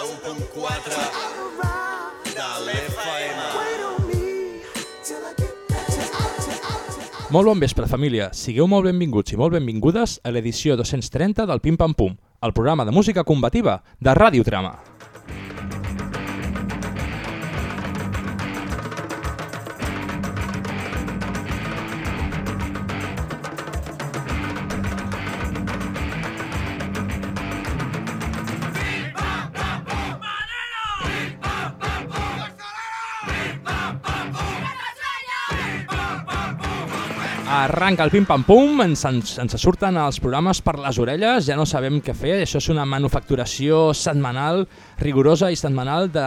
91.4 de l'FM. Molt bon vespre, família. Sigueu molt benvinguts i molt benvingudes a l'edició 230 del Pim Pam Pum, el programa de música combativa de Ràdio Trama. Arranca el pim-pam-pum, ens, ens, ens surten els programes per les orelles, ja no sabem què fer, això és una manufacturació setmanal, rigorosa i setmanal de,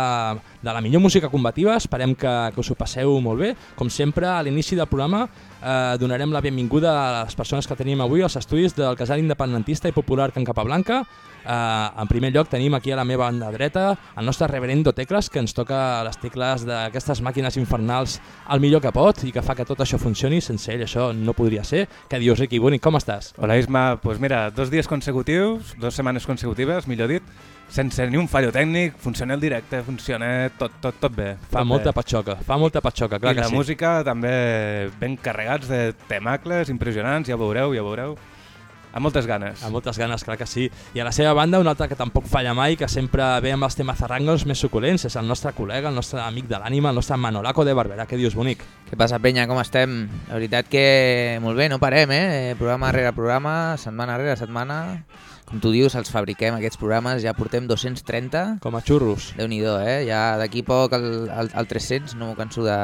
de la millor música combativa, esperem que, que us ho passeu molt bé. Com sempre, a l'inici del programa eh, donarem la benvinguda a les persones que tenim avui als estudis del casal independentista i popular Can Capablanca. Eh, en primer lloc tenim aquí a la meva banda dreta el nostre reverendo Tecles, que ens toca les tecles d'aquestes màquines infernals al millor que pot i que fa que tot això funcioni, sense ell això no podria ser. Què dius, Riqui Bonic, com estàs? Hola Isma, pues mira, dos dies consecutius, dos setmanes consecutives, millor dit, sense ni un fallo tècnic, funciona el directe, funciona tot, tot, tot bé. Fa tot molta bé. patxoca, fa molta patxoca, clar I que la sí. música també ben carregats de temacles impressionants, ja veureu, ja veureu. Amb moltes ganes. Amb moltes ganes, clar que sí. I a la seva banda, un altre que tampoc falla mai, que sempre ve amb els temes zarrangos més suculents, és el nostre col·lega, el nostre amic de l'ànima, el nostre Manolaco de Barberà. Què dius, bonic? Què passa, penya? Com estem? La veritat que molt bé, no parem, eh? Programa rere programa, setmana rere setmana. Com tu dius, els fabriquem, aquests programes, ja portem 230. Com a xurros. déu nhi eh? Ja d'aquí poc el, el, el 300 no m'ho canso de,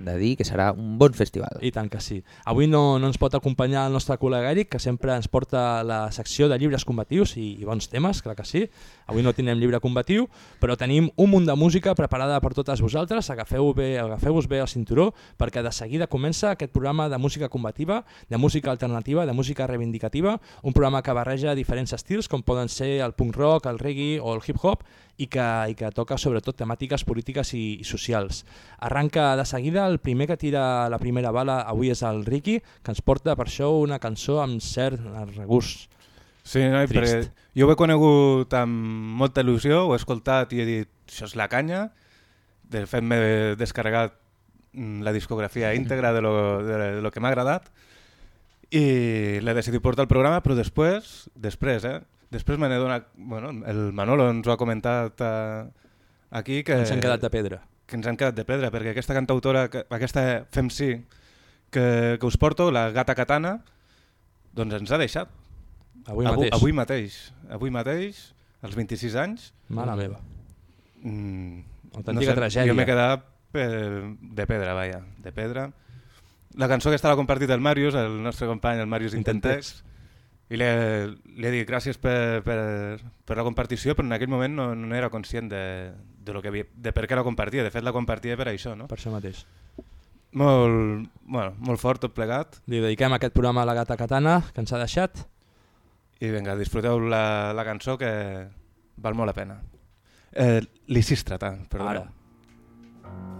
de dir que serà un bon festival. I tant que sí. Avui no, no ens pot acompanyar el nostre col·lega Eric, que sempre ens porta la secció de llibres combatius i, i bons temes, clar que sí. Avui no tindrem llibre combatiu, però tenim un munt de música preparada per totes vosaltres. Agafeu-vos bé, agafeu bé el cinturó, perquè de seguida comença aquest programa de música combativa, de música alternativa, de música reivindicativa, un programa que barreja diferents estils, com poden ser el punk rock, el reggae o el hip-hop, i que, i que toca sobretot temàtiques polítiques i, i socials. Arranca de seguida, el primer que tira la primera bala avui és el Ricky, que ens porta per això una cançó amb cert regust. Sí, no, perquè jo ho he conegut amb molta il·lusió, ho he escoltat i he dit, això és la canya. De fet, m'he descarregat mm, la discografia íntegra de lo, de, de lo que m'ha agradat i l'he decidit portar al programa, però després, després, eh? Després me n'he donat... Bueno, el Manolo ens ho ha comentat eh, aquí que... Ens han quedat de pedra. que ens han quedat de pedra, perquè aquesta cantautora, que- aquesta Fem Sí, que, que us porto, la Gata Katana, doncs ens ha deixat. Avui Avui, mateix. avui mateix. Avui mateix, als 26 anys. Mare meva. Mm, Autèntica tragèdia. Jo m'he quedat pe de pedra, vaja, de pedra. La cançó aquesta l'ha compartit el Màrius, el nostre company, el Màrius Intentex, i li he, li he dit gràcies per, per, per la compartició, però en aquell moment no, no era conscient de, de, lo que havia, de per què la compartia. De fet, la compartia per això, no? Per això mateix. Molt, bueno, molt fort tot plegat Li dediquem aquest programa a la gata katana, que ens ha deixat. i vinga, disfruteu la, la cançó que val molt la pena. Eh, Lisístrata, perdó. Ara.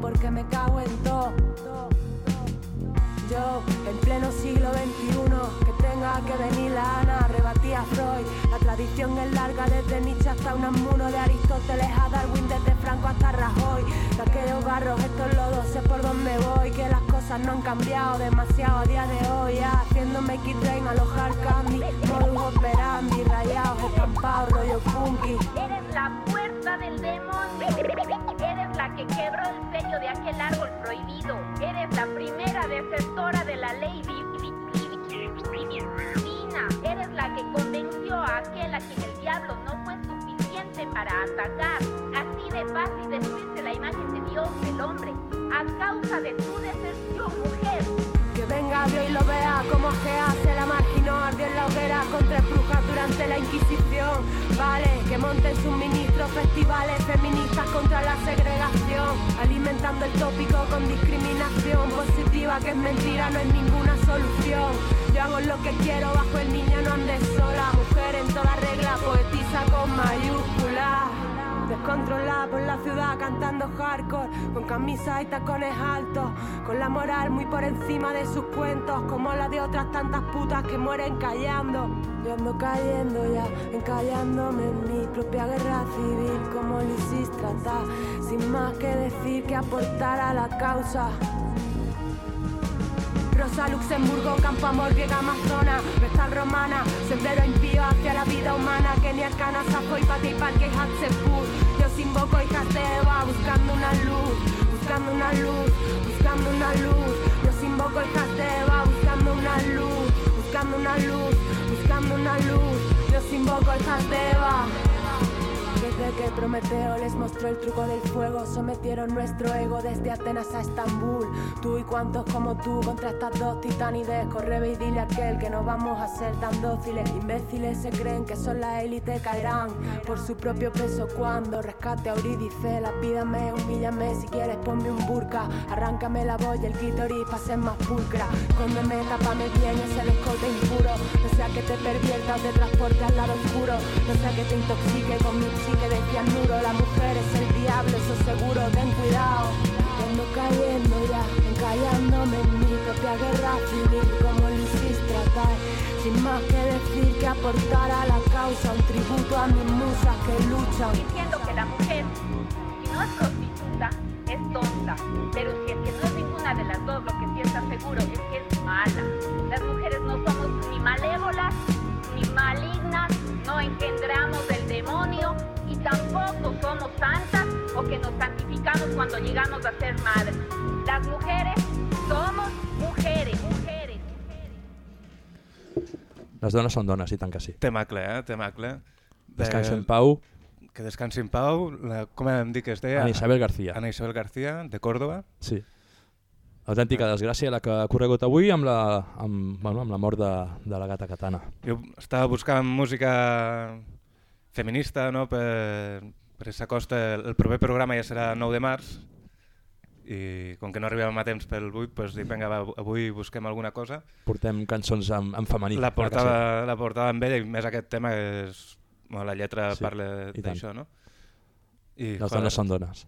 porque me cago en todo. Yo, en pleno siglo XXI, que tenga que venir la Ana, rebatí a Freud. La tradición es larga desde Nietzsche hasta Unamuno, de Aristóteles a Darwin, desde Franco hasta Rajoy. De aquellos barros, estos lodos, sé por dónde voy, que las cosas no han cambiado demasiado a día de hoy. Ya, haciéndome X-Train, alojar candy, modus operandi, rayados, estampados, rollo funky. Eres la puerta del demonio. Quebró el sello de aquel árbol prohibido. Eres la primera desertora de la ley divi- divi- divina. Eres la que convenció a aquel a quien el diablo no fue suficiente para atacar. Así de fácil destruirse la imagen de Dios. Dios el hombre a causa de tu deserción, mujer. Venga Dios y lo vea como Gea se la marginó, ardió en la hoguera con tres brujas durante la Inquisición. Vale, que monten suministros, festivales feministas contra la segregación, alimentando el tópico con discriminación positiva, que es mentira, no es ninguna solución. Yo hago lo que quiero bajo el niño, no andes sola, mujer en toda regla, poetiza con mayúsculas. Descontrolada por la ciudad cantando hardcore Con camisas y tacones altos Con la moral muy por encima de sus cuentos Como la de otras tantas putas que mueren callando. Yo ando cayendo ya, encallándome en mi propia guerra civil Como Lysistrata Sin más que decir que aportar a la causa Rosa, Luxemburgo, Campo Amor, Griega, Amazona, Vestal Romana, Sendero impío hacia la vida humana, Kenia, Cana, Sajo y Pati, Parque, Hatzepur. Yo invoco hijas de Eva, buscando una luz, buscando una luz, buscando una luz. Yo invoco hijas de Eva, buscando una luz, buscando una luz, buscando una luz. Yo invoco hijas de Eva. Que Prometeo les mostró el truco del fuego, sometieron nuestro ego desde Atenas a Estambul. Tú y cuantos como tú contra estas dos titanides, corre y dile a aquel que no vamos a ser tan dóciles. Imbéciles se creen que son la élite, caerán por su propio peso cuando rescate a Eurídice. La pídame, humíllame, si quieres ponme un burka, arráncame la y el clítoris para ser más pulcra. Escóndeme, tápame bien ese escote impuro, no sea que te pervierta o te transporte al lado oscuro, no sea que te intoxique con mi psique de cianuro. La mujer es el diablo, eso seguro, ten cuidado. Yo Ando cayendo ya, encallándome en mi propia guerra civil como Lysistrata. Sin más que decir que aportar a la causa un tributo a mis musas que luchan. diciendo que la mujer, si no es prostituta, es tonta. Pero si es que no es ninguna de las dos, lo que somos santas o que nos santificamos cuando llegamos a ser madres. Las mujeres somos mujeres, mujeres. Les dones són dones, i tant que sí. Temacle, eh? Temacle. De- Descanso en pau, Que descansi en pau. La, com hem dit que es deia? Ana Isabel García. Ana Isabel García, de Córdoba. Sí. Autèntica desgràcia la que ha corregut avui amb la, amb, bueno, amb la mort de, de la gata Katana. Jo estava buscant música feminista, no?, per, per s'acosta, el, el proper programa ja serà 9 de març, i com que no arribem a temps pel 8, doncs dic, vinga, va, avui busquem alguna cosa. Portem cançons en, en femení. La portada, la portada amb ella, i més aquest tema, és, bueno, la lletra Sí, parla d'això, no? I. Les joder, dones són dones.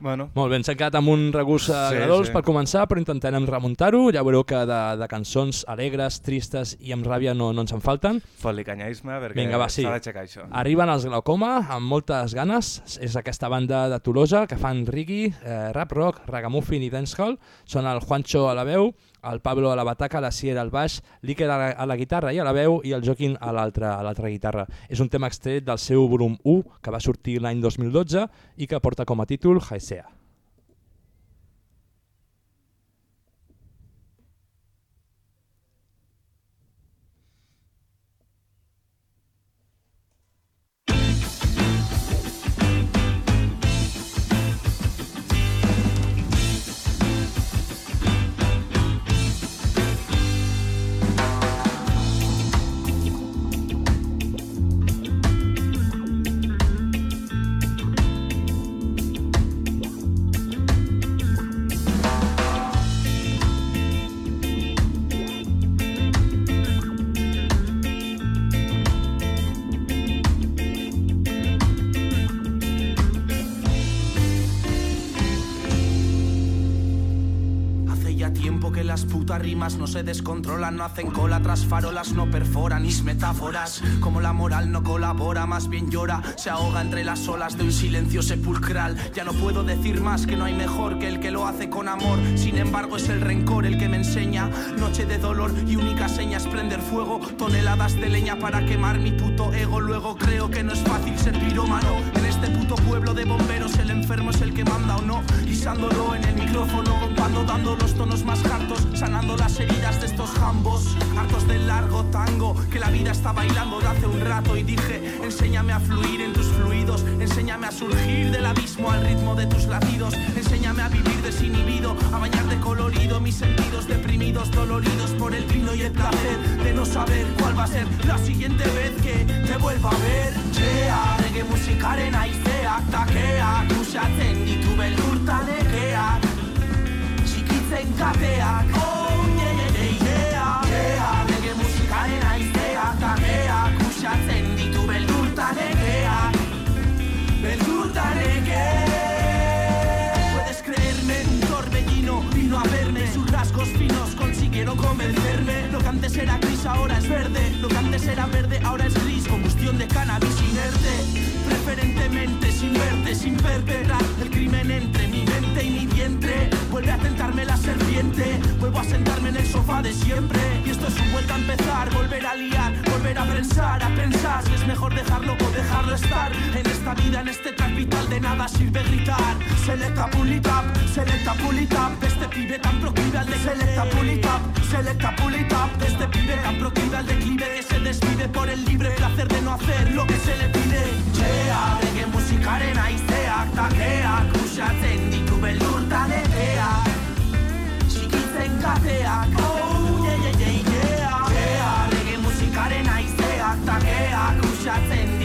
Bueno, Molt bé, ens hem quedat amb un regust Sí, agradós sí. per començar, però intentarem remuntar-ho. Ja veureu que de, de cançons alegres, tristes i amb ràbia no, no ens en falten. fot-li canyaisme, perquè Vinga, va, sí. s'ha d'aixecar això. Arriben els Glaucoma amb moltes ganes. És aquesta banda de Tolosa que fan reggae, eh, rap rock, ragamuffin i dancehall. Són el Juancho a la veu, el Pablo a la bataca, la Sier al baix, l'Iker a, la, a la guitarra i a la veu i el Joaquín a l'altra guitarra. És un tema extret del seu volum 1 que va sortir l'any 2012 i que porta com a títol Haesea. No se descontrolan, no hacen cola tras farolas, no perforan mis metáforas. Como la moral no colabora, más bien llora, se ahoga entre las olas de un silencio sepulcral. Ya no puedo decir más que no hay mejor que el que lo hace con amor. Sin embargo, es el rencor el que me enseña. Noche de dolor y única seña es prender fuego. Toneladas de leña para quemar mi puto ego. Luego creo que no es fácil ser pirómano. Este puto pueblo de bomberos, el enfermo es el que manda o no. Guisándolo en el micrófono, cuando dando los tonos más hartos, sanando las heridas de estos jambos. Hartos del largo tango que la vida está bailando de hace un rato. Y dije, enséñame a fluir en tus fluidos, enséñame a surgir del abismo al ritmo de tus latidos. Enséñame a vivir desinhibido, a bañar de colorido mis sentidos deprimidos, doloridos por el vino y el placer de no saber cuál va a ser la siguiente vez que te vuelva a ver. Yeah, reggae musikaren aizeak takeak, usatzen ditu beldurta nekeak, txikitzen kateak. Oh, yeah, yeah, yeah, reggae musikaren aizeak takeak, usatzen ditu beldurta nekeak, beldurta nekeak. Puedes creerme, torbellino vino a verme. Sus rasgos finos consiguieron convencerme. Lo que era gris ahora es verde. Lo que antes era verde ahora es gris De cannabis inerte Preferentemente sin verte, sin perpetrar El crimen entre mi mente y mi vientre. Vuelve a tentarme la serpiente. Vuelvo a sentarme en el sofá de siempre. Y esto es un vuelta a empezar. Volver a liar, volver a pensar, a pensar Si es mejor dejarlo o dejarlo estar. En esta vida, en este trap vital de nada sirve gritar. Selecta pull it up, selecta pull it up De este pibe tan proclive al de Selecta pull it up, selecta pull it up De este pibe tan proclive al declive. Que se desvive por el libre placer de no hacer lo que se le pide. Yeah, reggae musikaren aizeak takeak Usatzen ditu beldurta nekeak Txikitzen kateak Oh, yeah, yeah, yeah, yeah Yeah, reggae musikaren aizeak takeak Usatzen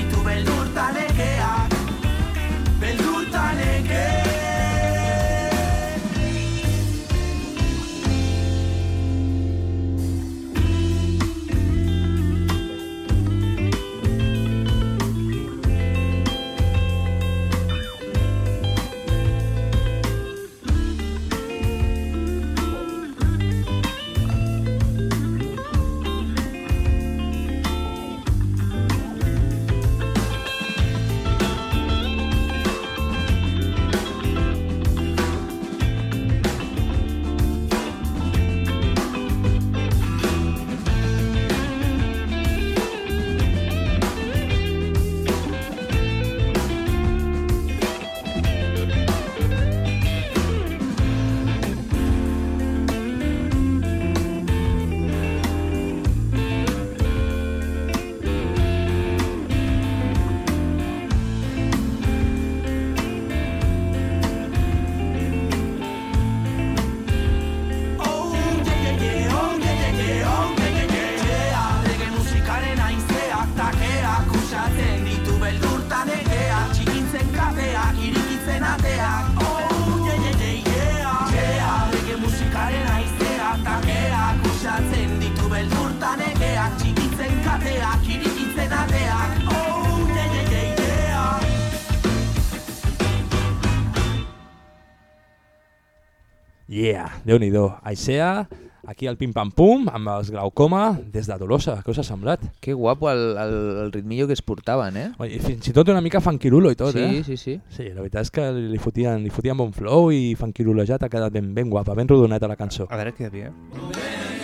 Yeah, déu-n'hi-do. Aisea, aquí al pim-pam-pum, amb els glaucoma, des de Tolosa. Què us ha semblat? Que guapo el, el, el ritmillo que es portaven, eh? Oi, I fins i tot una mica funkirulo i tot, sí, eh? sí, sí. Sí, la veritat és que li fotien, li fotien bon flow i funkirulejat ha quedat ben, ben guapa, ben rodoneta la cançó. A veure què hi havia.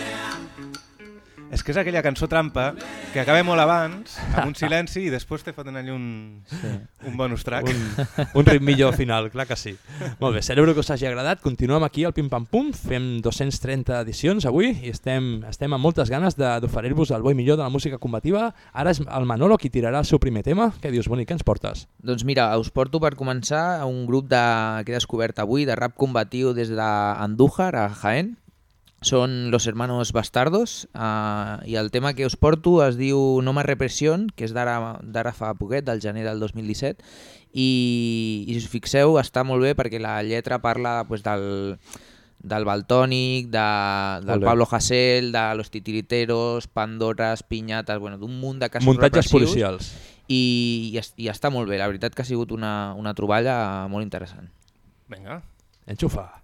És que és aquella cançó trampa que acaba molt abans, amb un silenci, i després te foten allà un, sí. un bonus track. Un, un ritmillo final, clar que sí. Molt bé, celebro que us hagi agradat. Continuem aquí al Pim Pam Pum, fem 230 edicions avui i estem, estem amb moltes ganes de- d'oferir-vos el bo i millor de la música combativa. Ara és el Manolo qui tirarà el seu primer tema. Què dius, Boni, què ens portes? Doncs mira, us porto per començar un grup de, que he descobert avui de rap combatiu des d'Andújar, a Jaén. Són Los Hermanos Bastardos uh, i el tema que us porto es diu No más repressió, que és d'ara fa poquet, del gener del 2017 i, i si us fixeu està molt bé perquè la lletra parla pues, del, del Baltònic, de, del Ole. Pablo Hasél, de Los Titiriteros, Pandoras, Piñatas, bueno, d'un munt de casos Muntatges repressius policials. i, i, es- i està molt bé, la veritat que ha sigut una, una troballa molt interessant. Vinga. Enxufa.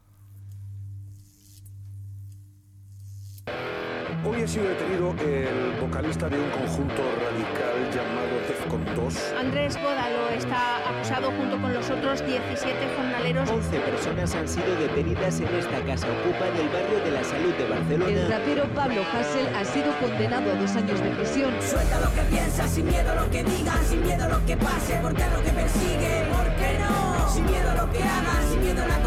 Hoy ha sido detenido el vocalista de un conjunto radical llamado Defcon 2. Andrés Bódalo está acusado junto con los otros 17 jornaleros. 11 personas han sido detenidas en esta casa ocupa del barrio de la Salud de El Barcelona. rapero Pablo Hassel ha sido condenado a dos años de prisión. Suelta lo que piensas, sin miedo a lo que digas, sin miedo a lo que pase, porque a lo que persigue, ¿por qué no? Sin miedo a lo que hagas, sin miedo a la condena,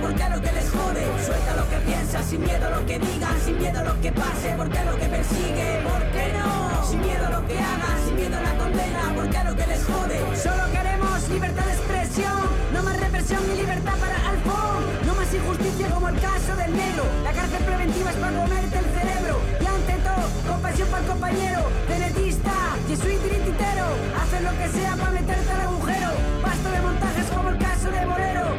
porque a lo que les jode. Suelta lo que piensas, sin miedo a lo que digas, sin miedo a lo que pase, porque a lo que persigue, ¿por qué no? Sin miedo a lo que hagas, sin miedo a la condena, porque a lo que les jode. Solo queremos libertad de expresión, no más represión ni libertad para Alfón. como el caso del negro. La cárcel preventiva es para comerte el cerebro. Y ante todo, compasión para el compañero. Venetista, jesuit trititero. Haces lo que sea para meterte al agujero. Pasto de montajes como el caso de Morero.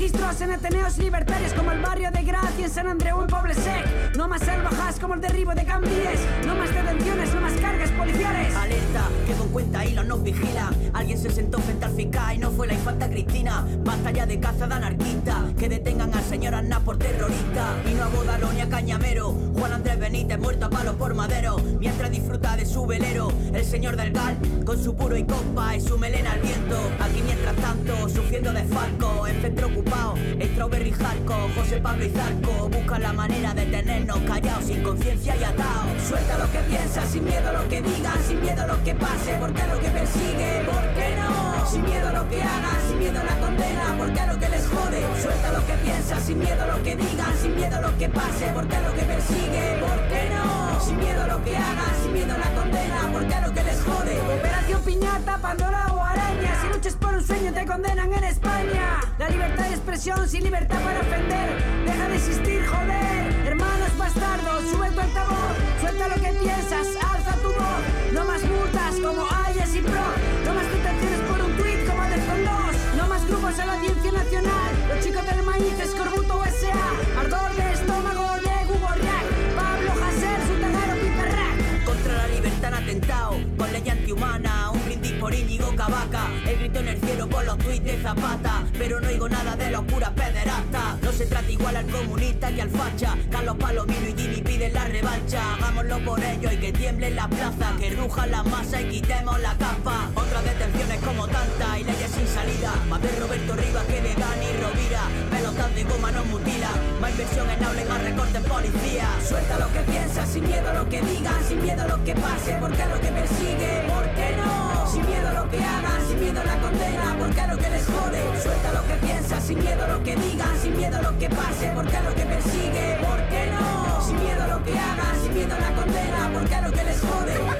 Registros en Ateneos libertarios como el barrio de Gracia en San Andreu en Poblesec. No más salvajas como el derribo de Campies. No más detenciones, no más cargas policiales. Alerta, que con cuenta hilo nos vigila. Alguien se sentó frente al fiscal y no fue la infanta Cristina. Basta ya de caza de anarquista. Que detengan al señor Aznar por terrorista. Y no a Bodalo ni a Cañamero. Juan Andrés Benítez muerto a palo por madero. Mientras disfruta de su velero. El señor del Gal con su puro y copa y su melena al viento. Aquí mientras tanto, sufriendo de falco. En centro ocupado, Strawberry Jarco. José Pablo y Zarco buscan la manera de tenernos callados, sin conciencia y atados. Suelta lo que piensas, sin miedo a lo que digan, sin miedo a lo que pase, porque es lo que persigue, ¿por qué no? Sin miedo a lo que hagan, sin miedo a la condena, porque es lo que les jode. Suelta lo que piensas, sin miedo a lo que digan, sin miedo a lo que pase, porque es lo que persigue, ¿por qué no? Sin miedo a lo que hagan, sin miedo a la condena, porque es lo que les jode. Operación Piñata, Pandora o Araña, si luchas por un sueño te condenan en España. La libertad de expresión sin libertad para ofender, deja de existir, joder. Hermanos bastardos, sube tu altavoz, suelta lo que piensas, alza tu voz. No más multas como Ayes y Pro, grupos a la audiencia nacional. Los chicos del maíz, Escorbuto SA, ardor de estómago de Hugo Riac, Pablo Hasél, Sultanaro Piperrac. Contra la libertad han atentado, con ley antihumana, un brindis por Íñigo Cavaca, grito en el cielo con los tuits de Zapata, pero no oigo nada de los curas pederastas. No se trata igual al comunista que al facha, Carlos Palomino y Dini piden la revancha, hagámoslo por ellos y que tiemble la plaza, que ruja la masa y quitemos la capa. Otras detenciones como tanta y leyes sin salida, más de Roberto Rivas que de Dani Rovira, pelotas de goma nos mutila, más inversión en aula y más recorte en policía. Suelta lo que piensas, sin miedo a lo que digan, sin miedo a lo que pase, porque es lo que persigue, ¿por qué no? Sin miedo a lo que hagan, sin miedo a la condena, porque lo que les jode. Suelta lo que piensas, sin miedo a lo que digan, sin miedo a lo que pase, porque es lo que persigue, ¿por qué no? Sin miedo a lo que hagan, sin miedo a la condena, porque es lo que les jode.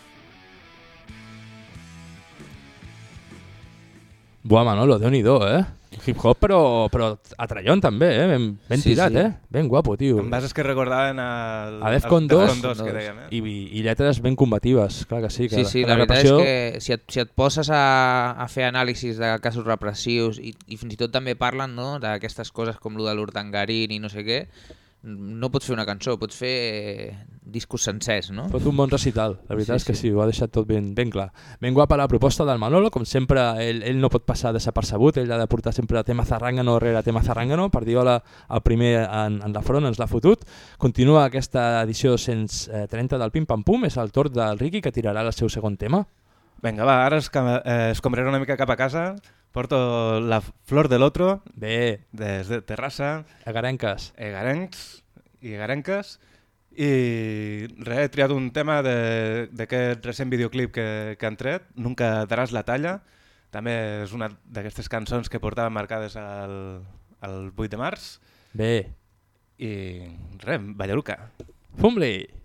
Buah, Manolo, déu nhi eh? Hip-hop, però, però a trallon també, eh? Ben, ben Sí, tirat, sí. eh? Ben guapo, tio. Em bases que recordaven el, A Defcon el 2, Defcon 2 que dèiem, eh? i, i lletres ben combatives, clar que sí. Que Sí, sí, que la veritat repressió- és que si et, si et poses a, a fer anàlisis de casos repressius i, i fins i tot també parlen no, d'aquestes coses com lo de l'Urtangarín i no sé què, no pots fer una cançó, pots fer discos sencers, no? Fot un bon recital, la veritat Sí, és que sí. sí, ho ha deixat tot ben, ben clar. Ben guapa la proposta del Manolo, com sempre, ell, ell no pot passar desapercebut, ell ha de portar sempre tema zarrangano rere tema zarrangano, per Diola el primer en, en la front ens l'ha fotut. Continua aquesta edició 230 del Pim Pam Pum, és el torn del Riqui que tirarà el seu segon tema. Vinga, va, ara es, eh, escombraré una mica cap a casa. Porto la flor de l'otro. Bé. Des de Terrassa. Egarenques. Egarencs i egarenques. I res, he triat un tema de- d'aquest recent videoclip que, que han tret, Nunca daràs la talla. També és una d'aquestes cançons que portaven marcades el, el 8 de març. Bé. I res, Ballaruca. Fum-li!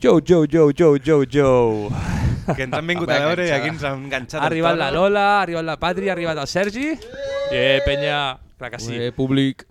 Joe, Joe, Joe, Joe, Joe, Joe. Que ens han vingut a veure i aquí ens han enganxat Ha arribat la Lola, ha arribat la Patri, ha arribat el Sergi. Eh, penya, clar que sí. Ué, públic.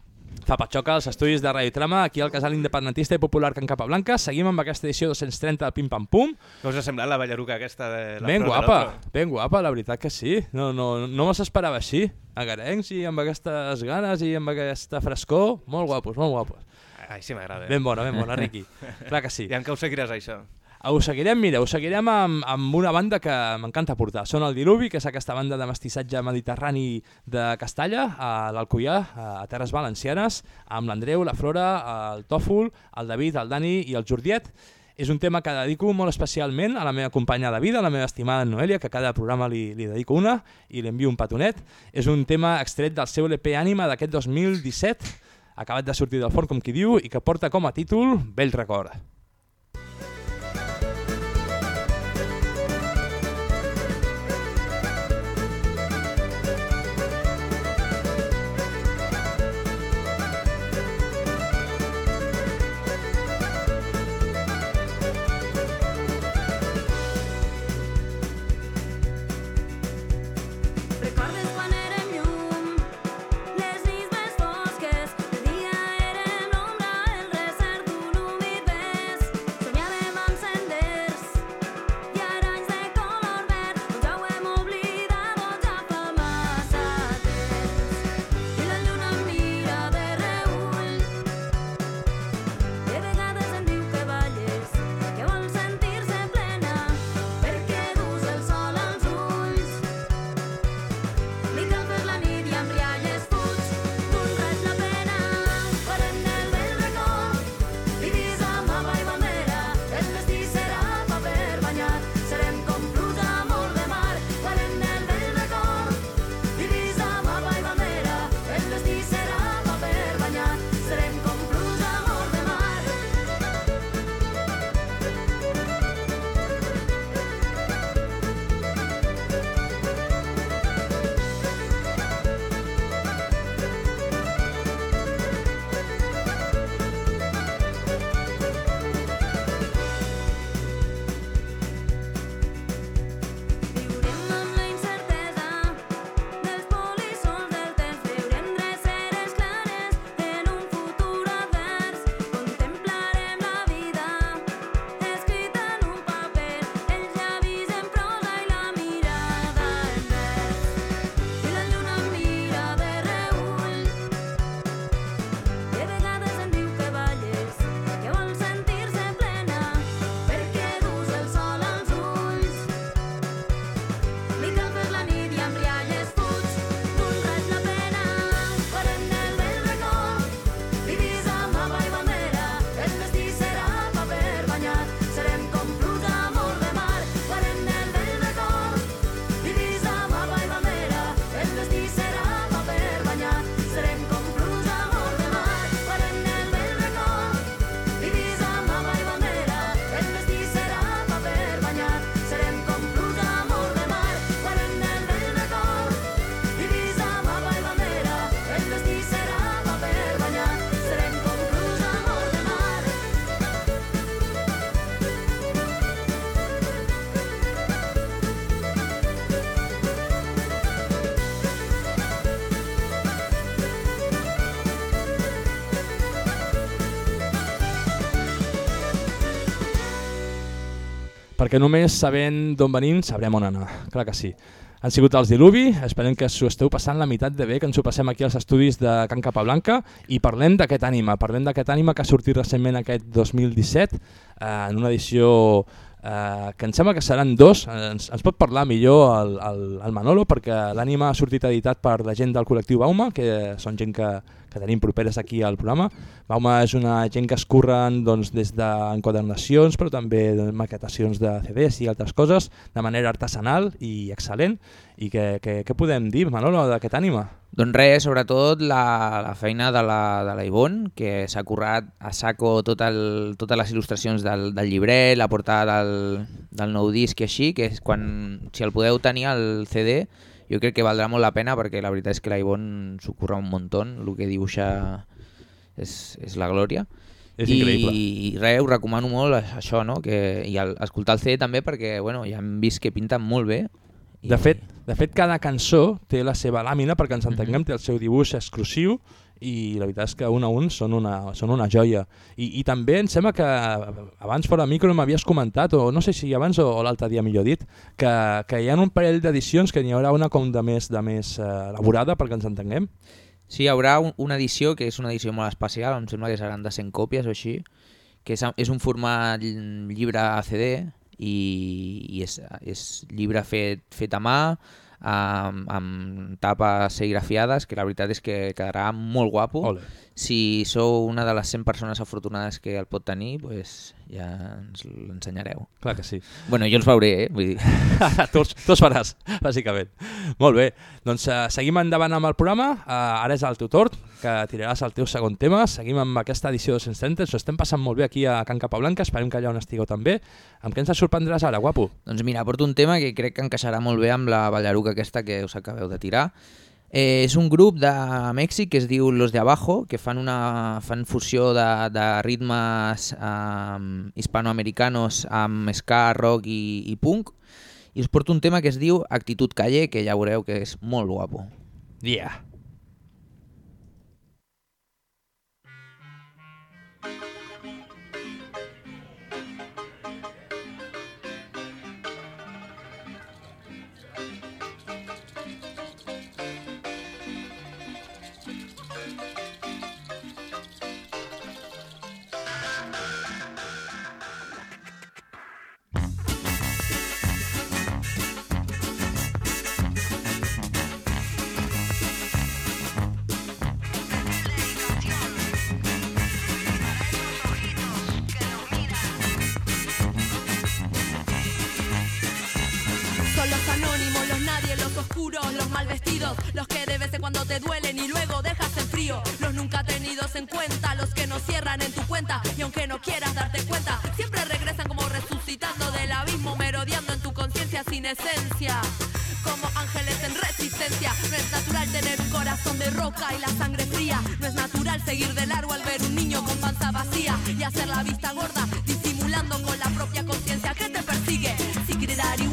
Fa patxoca als estudis de Radio Trama, aquí al casal independentista i popular Can Capablanca. Seguim amb aquesta edició 230 del Pim Pam Pum. Què us ha semblat la ballaruca aquesta de la Ben de guapa, l'Otro? ben guapa, la veritat que sí. No, no, no me s'esperava així. Agarencs i amb aquestes ganes i amb aquesta frescor. Molt guapos, molt guapos. Així m'agrada. Ben bona, ben bona, Riqui. Clar que sí. I en què ho seguiràs, això? Ho seguirem, mira, ho seguirem amb, amb una banda que m'encanta portar. Són el Diluvi, que és aquesta banda de mestissatge mediterrani de Castalla, a l'Alcoià, a Terres Valencianes, amb l'Andreu, la Flora, el Tòfol, el David, el Dani i el Jordiet. És un tema que dedico molt especialment a la meva companya de vida, a la meva estimada Noelia, que cada programa li, li dedico una i li envio un petonet. És un tema extret del seu LP Ànima d'aquest 2017, acabat de sortir del forn, com qui diu, i que porta com a títol Vell record. Perquè només sabent d'on venim sabrem on anar, clar que sí. Han sigut els Diluvi, esperem que s'ho esteu passant la meitat de bé, que ens ho passem aquí als estudis de Can Capablanca. I parlem d'aquest ànima, parlem d'aquest ànima que ha sortit recentment aquest 2017 eh, en una edició eh, que em sembla que seran dos, ens, ens pot parlar millor el, el, el Manolo perquè l'ànima ha sortit editat per la gent del col·lectiu Bauma, que són gent que, que tenim properes aquí al programa. Bauma és una gent que es curren doncs, des d'enquadernacions però també maquetacions de CDs i altres coses de manera artesanal i excel·lent. I què, què, què podem dir, Manolo, d'aquest ànima? Doncs res, sobretot la, la feina de la, de la Ivonne, que s'ha currat a saco tot el, totes les il·lustracions del, del llibret, la portada del, del nou disc i així, que és quan, si el podeu tenir al CD, jo crec que valdrà molt la pena perquè la veritat és que la Ivonne s'ho curra un muntó, el que dibuixa és, és la glòria. És I, increïble. I res, us recomano molt això, no? que, i el, escoltar el CD també perquè bueno, ja hem vist que pinten molt bé. De fet, de fet, cada cançó té la seva làmina, perquè ens entenguem, té el seu dibuix exclusiu i la veritat és que un a un són una, són una joia. I, I també em sembla que abans fora micro m'havies comentat, o no sé si abans o, o l'altre dia millor dit, que, que hi ha un parell d'edicions que n'hi haurà una com de més, de més eh, elaborada perquè ens entenguem. Sí, hi haurà un, una edició que és una edició molt especial, em sembla que seran de 100 còpies o així, que és, és un format lli- llibre a CD i, i és, és llibre fet, fet a mà, amb, amb tapes serigrafiades, que la veritat és que quedarà molt guapo. Ole. Si sou una de les 100 persones afortunades que el pot tenir, pues ja ens l'ensenyareu. Clar que sí. Bueno, jo els veuré, eh? Vull dir. tu, els, tu els faràs, bàsicament. Molt bé, doncs uh, seguim endavant amb el programa. Uh, ara és el teu torn, que tiraràs el teu segon tema. Seguim amb aquesta edició 230. Ens estem passant molt bé aquí a Can Capablanca. Esperem que allà on estigueu també. Amb què ens sorprendràs ara, guapo? Doncs mira, porto un tema que crec que encaixarà molt bé amb la ballaruca aquesta que us acabeu de tirar. Eh, és un grup de Mèxic que es diu Los de Abajo, que fan una fan fusió de, de ritmes eh, hispanoamericanos amb ska, rock i, i punk. I us porto un tema que es diu Actitud Calle, que ja veureu que és molt guapo. Yeah. Los que de vez en cuando te duelen y luego dejas en frío, los nunca tenidos en cuenta, los que no cierran en tu cuenta y aunque no quieras darte cuenta, siempre regresan como resucitando del abismo, merodeando en tu conciencia sin esencia. Como ángeles en resistencia, no es natural tener un corazón de roca y la sangre fría. No es natural seguir de largo al ver un niño con panza vacía y hacer la vista gorda, disimulando con la propia conciencia que te persigue. Sikirari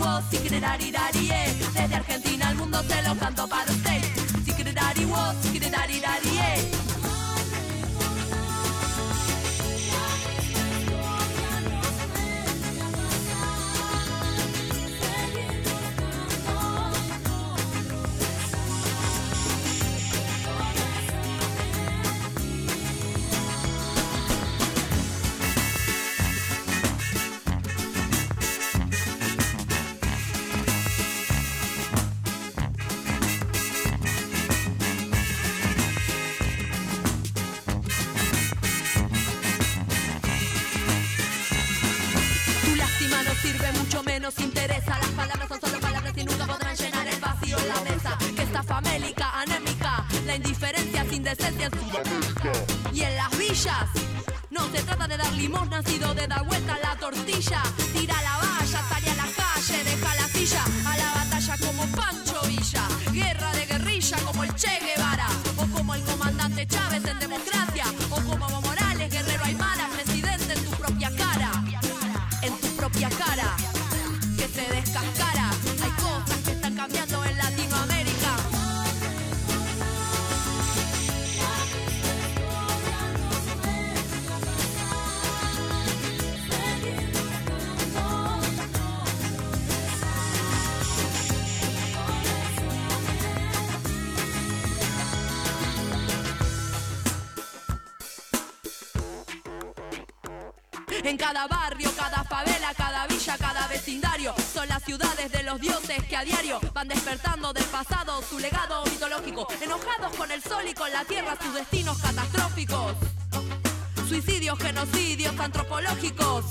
indiferencia sin decencia en su Y en las villas, no se trata de dar limosna, sino de dar vuelta a la tortilla. Tira la valla, sale a la calle, deja la silla. A la batalla como Pancho Villa. Guerra de guerrilla como el Che Guevara. O como el comandante Chávez en democracia. A diario van despertando del pasado su legado mitológico. Enojados con el sol y con la tierra, sus destinos catastróficos. Suicidios, genocidios antropológicos.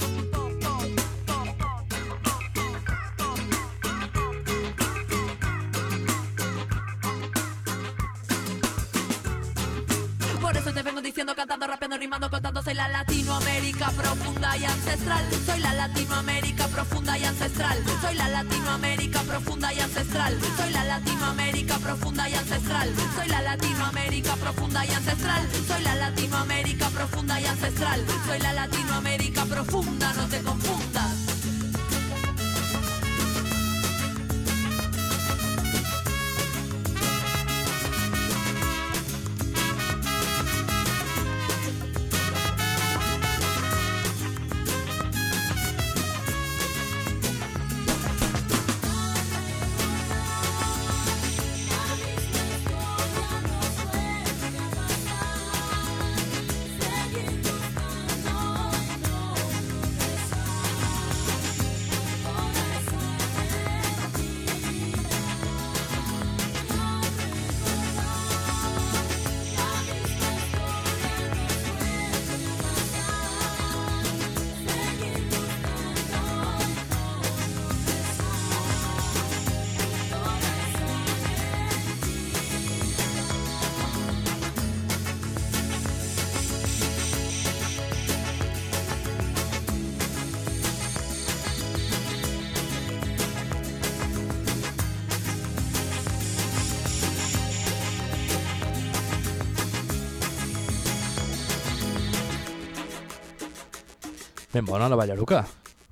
Por eso te vengo diciendo, cantando, rapeando, rimando, contando. Soy la Latinoamérica profunda y ancestral. Soy la Latinoamérica profunda Soy la Latinoamérica profunda y ancestral. Soy la Latinoamérica profunda y ancestral. Soy la Latinoamérica profunda y ancestral. Soy la Latinoamérica profunda y ancestral. Soy la Latinoamérica profunda, no te confundas. Ben bona la Ballaruca.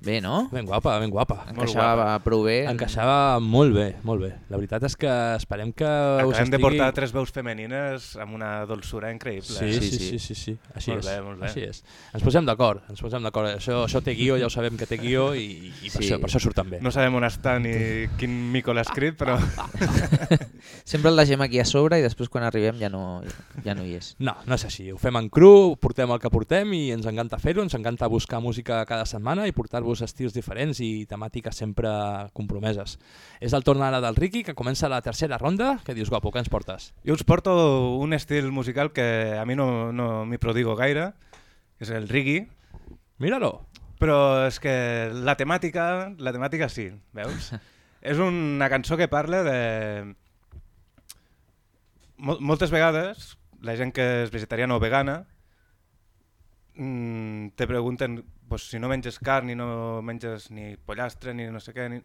Bé, no? Ben guapa, ben guapa. Encaixava prou bé. Encaixava molt bé, molt bé. La veritat és que esperem que us Acabem de estigui... portar tres veus femenines amb una dolçura increïble. Sí, eh? sí, sí, sí, sí, sí. Així Molt és. bé, molt bé. Així és. Ens posem d'acord, ens posem d'acord. Això, això té guió, ja ho sabem que té guió i, i per, Sí. això, per això surt tan bé. No sabem on està ni quin mico l'ha escrit, però... Sempre el deixem aquí a sobre i després quan arribem ja no, ja no hi és. No, no és així. Ho fem en cru, portem el que portem i ens encanta fer-ho, ens encanta buscar música cada setmana i portar-vos estils diferents i temàtiques sempre compromeses. És el torn ara del Ricky, que comença la tercera ronda. Què dius, guapo, què ens portes? Jo us porto un estil musical que a mi no, no m'hi prodigo gaire, que és el reggae. Míralo. Però és que la temàtica, la temàtica sí, veus? és una cançó que parla de... Mol moltes vegades la gent que és vegetariana o vegana mm, te pregunten pues, si no menges carn i no menges ni pollastre ni no sé què, ni...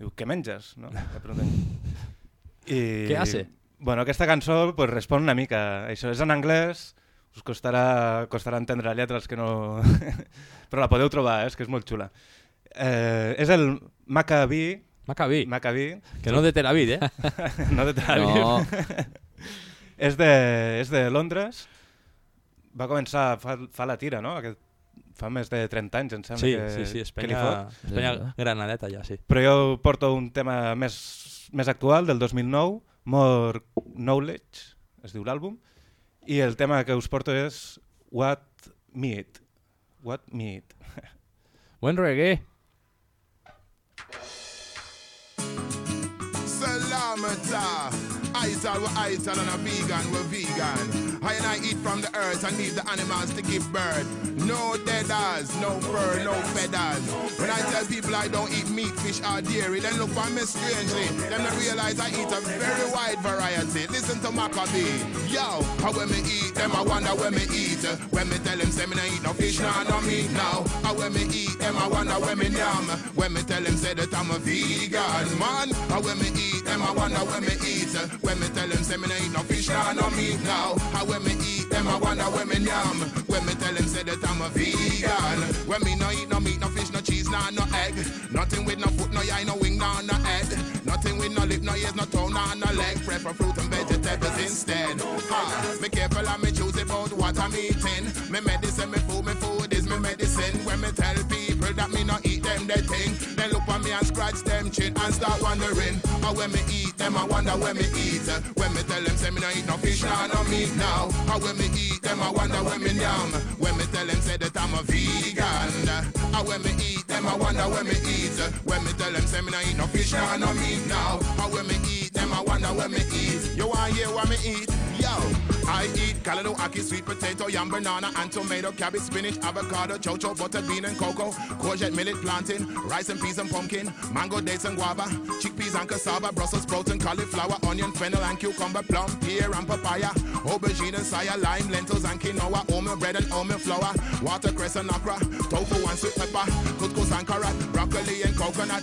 diu, què menges? No? I, Què hace? Bueno, aquesta cançó pues, respon una mica. Això és en anglès, us costarà, costarà entendre la lletra que no... Però la podeu trobar, eh? és que és molt xula. Eh, és el Maccabi. Maccabi. Maccabi. Que no de Tel Aviv, eh? no de Tel Aviv. No. és, de, és de Londres. Va començar, fa, fa la tira, no? Aquest, fa més de 30 anys, em sembla. Sí, que, sí, sí, és que li fot. és penya granadeta ja, sí. Però jo porto un tema més, més actual, del 2009, More Knowledge, es diu l'àlbum, i el tema que us porto és What Meat. What Meat. Buen reggae. Salamata. Ital we ital and a vegan we're vegan. I and I eat from the earth and leave the animals to give birth. No deaders, no fur, no feathers. When I tell people I don't eat meat, fish or dairy, then look for me strangely. Then they realize I eat a very wide variety. Listen to Maccabee. Yo, how when me eat them, I wonder when me eat. When me tell them say me no eat no fish, no, no meat now. How when me eat them, I wonder when me yam. When me tell them say that I'm a vegan, man. How when me eat them, I wonder when me eat. When me tell them say me eat no fish, no, no meat now. How when me eat them, I wonder when me yam. When me tell them say that I'm a vegan. When me no eat no meat, no fish, no cheese, no, no egg. Nothing with no foot, no eye, no wing, no, no head. Nothing with no lip, no ears, no tongue, no, no leg. Prefer fruit and vegetables instead. Ha, me careful and me choose about what I'm eating. Me medicine, me food, me food is me medicine. When me tell people that me no eat them, they think. They look at me and scratch them chin and start wondering. How when me eat them, I wonder when me eat. When me tell them say me no eat no fish, no, no meat now. How when me eat them, I wonder when me yam. When me tell them say that I'm a vegan. Uh, when me eat them, I wonder when me eat. When me tell them say me no eat no fish, no no meat now. Uh, when me eat them, I wonder when me eat. You want hear what me eat? I eat callaloo, aki, sweet potato, yam, banana, and tomato, cabbage, spinach, avocado, chocho, buttered bean and cocoa, courgette, millet, plantain, rice and peas and pumpkin, mango, dates and guava, chickpeas and cassava, Brussels sprouts and cauliflower, onion, fennel and cucumber, plum, pear and papaya, aubergine and saya, lime, lentils and quinoa, almond bread and almond flour, watercress and okra, tofu and sweet pepper, couscous and carrot, broccoli and coconut,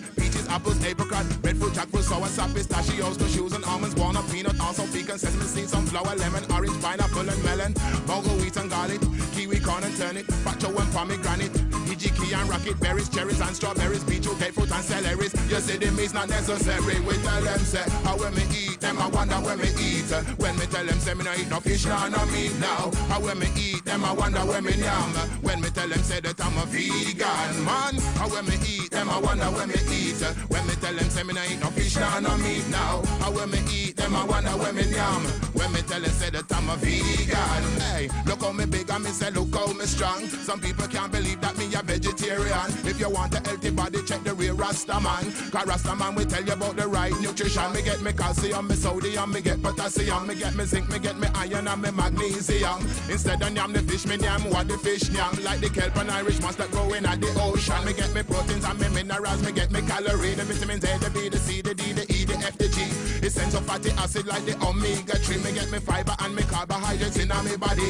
apples, apricot, red breadfruit, jackfruit, sour sap, pistachios, cashews and almonds, walnut, peanut, also pecan, sesame seeds, sunflower, lemon, orange, pineapple and melon, bongo wheat and garlic, kiwi, corn and turnip, pacho and pomegranate, hijiki and rocket berries, cherries and strawberries, beetroot, grapefruit and celeries. You see the meat's not necessary. We tell them say, how when me eat them, I wonder when me eat. When me tell them say me no eat no fish, no no meat now. How when me eat them, I wonder when me yam. When me tell them say that I'm a vegan man. How when me eat them, I wonder when me eat. When me tell them say me no eat no fish, no no meat now. How when me eat them, I wonder when me yam. When me tell them say that I'm a vegan. Hey, look how me big and me say look how me strong. Some people can't believe that me a vegetarian. If you want a healthy body, check the real Rasta man. Cause Rasta man will tell you about the right nutrition. Me get me calcium, me sodium, me get potassium, me get me zinc, me get me iron and me magnesium. Instead of yam the fish, me yam what the fish yam. Like the kelp and Irish grow in at the ocean. Me get me proteins and me minerals, me get me calories, the vitamins A, the B, the C, the D, the E, the F, the G. Essential fatty acid like the omega 3. Me get me fiber and me carbohydrates in my body.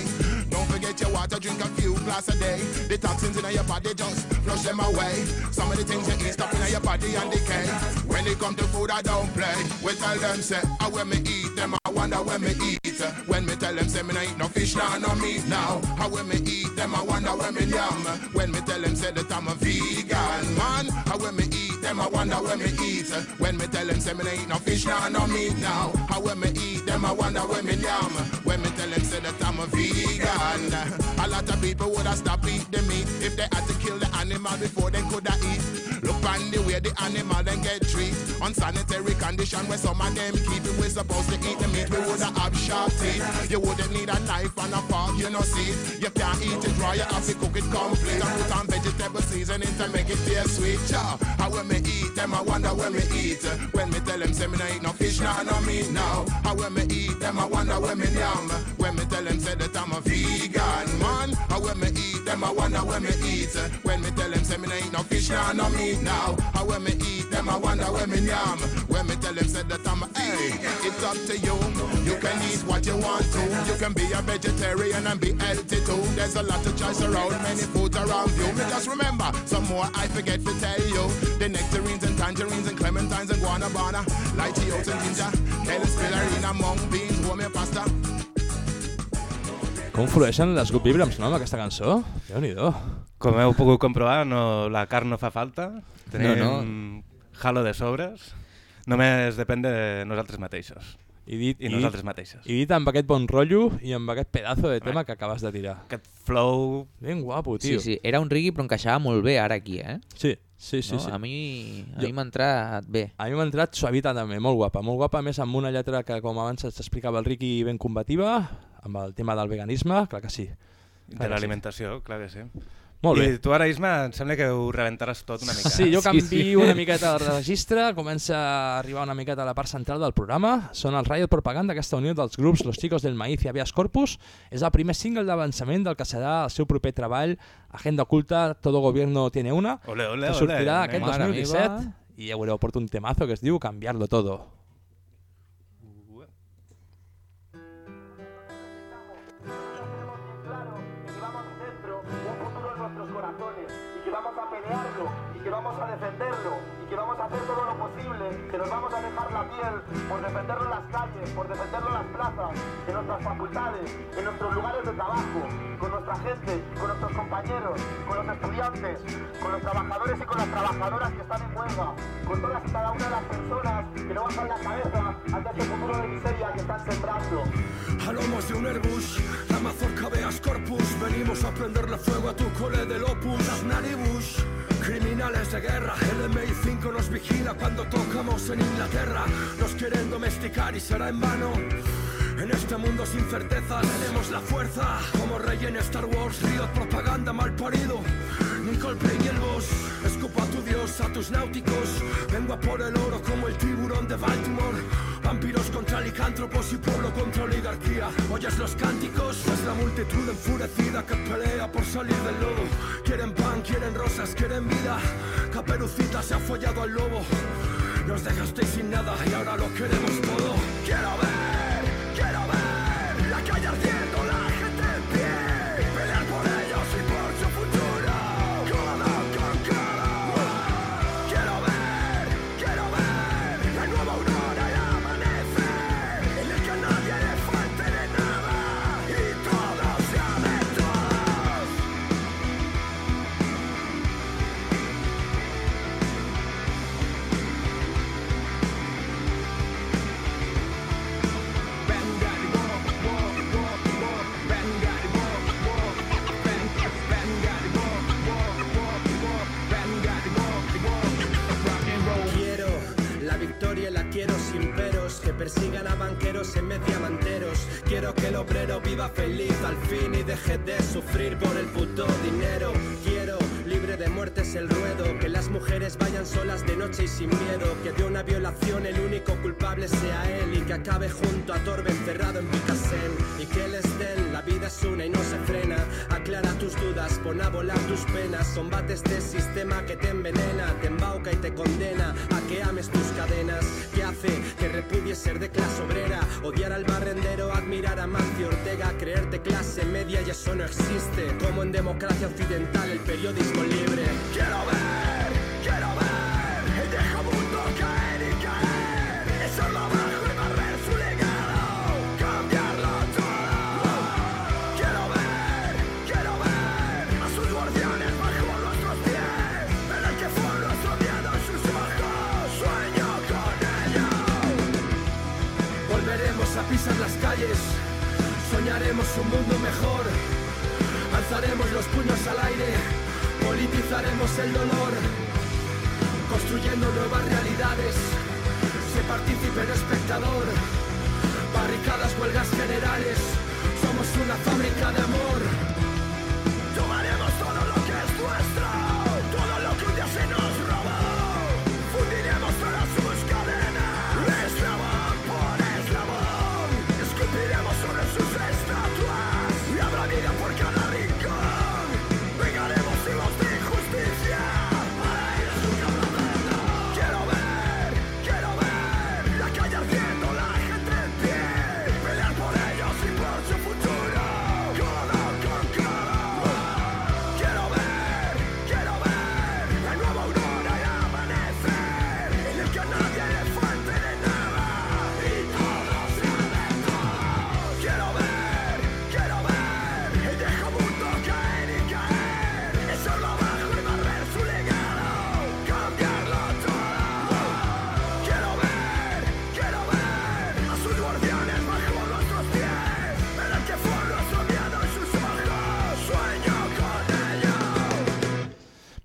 Don't forget your water, drink a few glass a day. The toxins in your body just flush them away. Some of the things you eat stuff in your body and decay. When it come to food, I don't play. We tell them say, I when me eat them, I wonder when me eat. Eh? When me tell them say me no eat no fish, nah, no meat now. How when me eat them, I wonder when me yam. Eh? When me tell them say that I'm a vegan man. How when me eat them, I wonder when me eat. Eh? When me tell them say me no eat no fish, nah, no meat now. How when me eat them, I wonder when me yam. When me tell them say that I'm a vegan. A lot of people would have stopped eat the meat if they had to kill the animal before they could have eat. On the way the animal then get treat. Unsanitary condition where some of them keep it. We're supposed to eat the meat. We would have sharp teeth. You wouldn't need a knife and a fork, you know see. You can't eat it raw, you have to cook it complete. And put on vegetable seasoning to make it taste sweet. Yeah. How when me eat them, I wonder when me eat. When me tell them say me no eat no fish, no no meat now. How when me eat them, I wonder when me yam. When me tell them say that I'm a vegan man. How when me eat them, I wonder when me eat. When me tell them say me no eat no fish, no no meat now. How when me eat them, I wonder when me yam. When me tell them say that I'm a hey, it's up to you. You can eat what you want to. You can be a vegetarian and be healthy too. There's a lot of choice around, many foods around you. Me just remember, some more I forget to tell you. The nectarines and tangerines and clementines and guanabana, lychee oats and ginger, kale spirulina, mung beans, warm pasta. Com flueixen les Good Vibrams, no, amb aquesta cançó? Déu-n'hi-do. Com heu pogut comprovar, no, la carn no fa falta. Tenim No, halo de sobres. Només depèn de nosaltres mateixos. I dit, I nosaltres mateixes. I dit amb aquest bon rotllo i amb aquest pedazo de tema que acabes de tirar. Aquest flow... Ben guapo, Sí, tio. sí, era un reggae però encaixava molt bé ara aquí, eh? Sí, sí, sí. No? sí. A mi, a Jo- mi m'ha entrat bé. A mi m'ha entrat suavita també, molt guapa. Molt guapa, a més amb una lletra que, com abans t'explicava el Riqui, ben combativa, amb el tema del veganisme, clar que sí. De l'alimentació, clar que sí. Molt bé. I tu ara, Isma, em sembla que ho rebentaràs tot una mica. Sí, jo eh? canvio una miqueta el registre, comença a arribar una miqueta a la part central del programa. Són els Riot Propaganda, aquesta unió dels grups Los Chicos del Maíz i Habeas Corpus. És el primer single d'avançament del que serà el seu proper treball, Agenda Oculta, Todo Gobierno Tiene Una, Ole, ole, que sortirà ole, aquest mare 2017 meva. i ja veureu, porta un temazo que es diu Cambiarlo Todo. Nos vamos a dejar la piel por defenderlo en las calles, por defenderlo en las plazas, en nuestras facultades, en nuestros lugares de trabajo, con nuestra gente, con nuestros compañeros, con los estudiantes, con los trabajadores y con las trabajadoras que están en huelga, con todas y cada una de las personas que no bajan la cabeza ante este futuro de miseria que están sembrando. A lomos de un Airbus, la mazorca veas corpus Venimos a prenderle fuego a tu cole del opus Las Naribus, criminales de guerra El MI5 nos vigila cuando tocamos en Inglaterra. Nos quieren domesticar y será en vano. En este mundo sin certezas tenemos la fuerza. Como rey en Star Wars, Riot propaganda mal parido. Nicole Play y el boss Escupa a tu dios, a tus náuticos. Vengo a por el oro como el tiburón de Baltimore Vampiros contra licántropos y pueblo contra oligarquía. Oyes los cánticos, es la multitud enfurecida que pelea por salir del lodo Quieren pan, quieren rosas, quieren vida. Caperucita se ha follado al lobo. Nos dejasteis sin nada y ahora lo queremos todo. Quiero ver, feliz al fin Y deje de sufrir por el puto dinero el ruedo. Que las mujeres vayan solas de noche y sin miedo. Que de una violación el único culpable sea él. Y que acabe junto a Torbe encerrado en Picasen Y que les den la vida es una y no se frena. Aclara tus dudas, pon a volar tus penas. Combate este sistema que te envenena Te embauca y te condena a que ames tus cadenas. Que hace que repudies ser de clase obrera. Odiar al barrendero, admirar a Mancio Ortega Creerte clase media y eso no existe. Como en democracia occidental el periodismo libre Quiero ver, quiero ver El deja mundo caer y caer. Y solo abajo y va a ver su legado Cambiarlo todo Quiero ver, quiero ver A sus guardianes bajo los dos pies. Ver el que fue nuestro viado sus ojos Sueño con ellos. Volveremos a pisar las calles Soñaremos un mundo mejor. Alzaremos los puños al aire Politizaremos el dolor Construyendo nuevas realidades. Sé partícipe no espectador Barricadas, huelgas generales. Somos una fábrica de amor. Tomaremos todo lo que es nuestro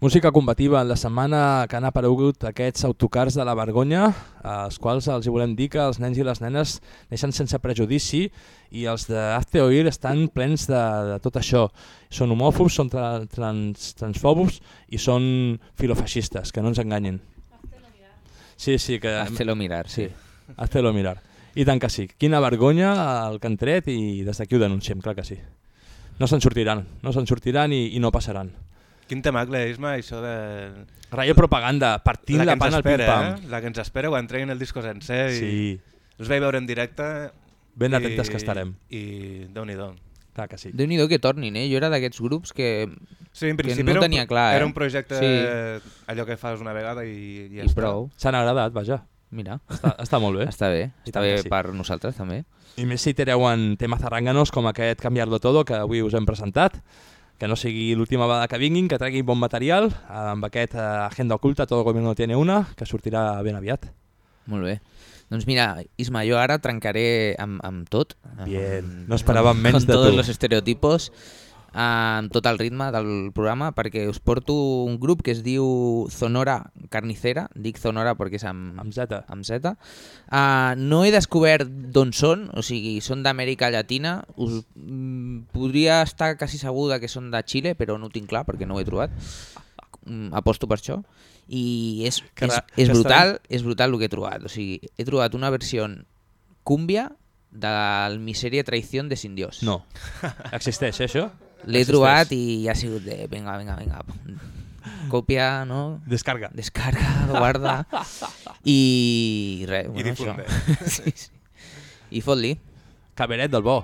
Música combativa en la setmana que han aparegut aquests autocars de la vergonya, als quals els hi volem dir que els nens i les nenes neixen sense prejudici i els de Hazte Oír estan plens de, de tot això. Són homòfobs, són tra trans transfòbos i són filofeixistes, que no ens enganyin. Sí, sí, que... Hazte-lo mirar, sí. Hazte-lo mirar. I tant que sí. Quina vergonya el que han tret i des d'aquí ho denunciem, clar que sí. No se'n sortiran, no se'n sortiran i, i no passaran. Quin temacle, Isma, això de... Rayo propaganda, partint la, que ens pan al espera, pim-pam. Eh? La que ens espera quan treguin el disco sencer. Sí. I... Els vaig veure en directe. Ben i- atentes que estarem. I déu-n'hi-do. Clar que sí. Déu-n'hi-do que tornin, eh? Jo era d'aquests grups que, Sí, en que principi no era un, tenia clar, eh? era un projecte Sí. allò que fas una vegada i, i, ja I està. prou. S'han agradat, vaja. Mira. Està, està molt bé. Està bé, I està bé sí. per nosaltres també. I més si treuen temes zarranganos com aquest Cambiarlo Todo que avui us hem presentat, que no sigui l'última vegada que vinguin, que treguin bon material, amb aquest eh, Agenda Oculta, Todo Gobierno tiene una, que sortirà ben aviat. Molt bé. Doncs mira, Isma, jo ara trencaré amb, amb tot. Bien, Amb- no esperàvem menys con de todos tu. los estereotipos. Amb tot el ritme del programa perquè us porto un grup que es diu Sonora Carnicera, dic Sonora perquè és amb, amb Z. Amb Z. Uh, no he descobert d'on són, o sigui, són d'Amèrica Llatina, us, mm, podria estar quasi segur que són de Xile, però no ho tinc clar perquè no ho he trobat. Mm, aposto per això. I és, Que és, és brutal, és brutal el que he trobat. O sigui, he trobat una versió cúmbia del Miseria Traición de Sin Dios. No. Existeix, eh, això? L'he trobat i ha sigut de vinga, vinga, vinga. Còpia, no? Descarga. Descarga, guarda. I res, I bueno, difunde. això. sí, sí. I fot-li. Caberet del bo.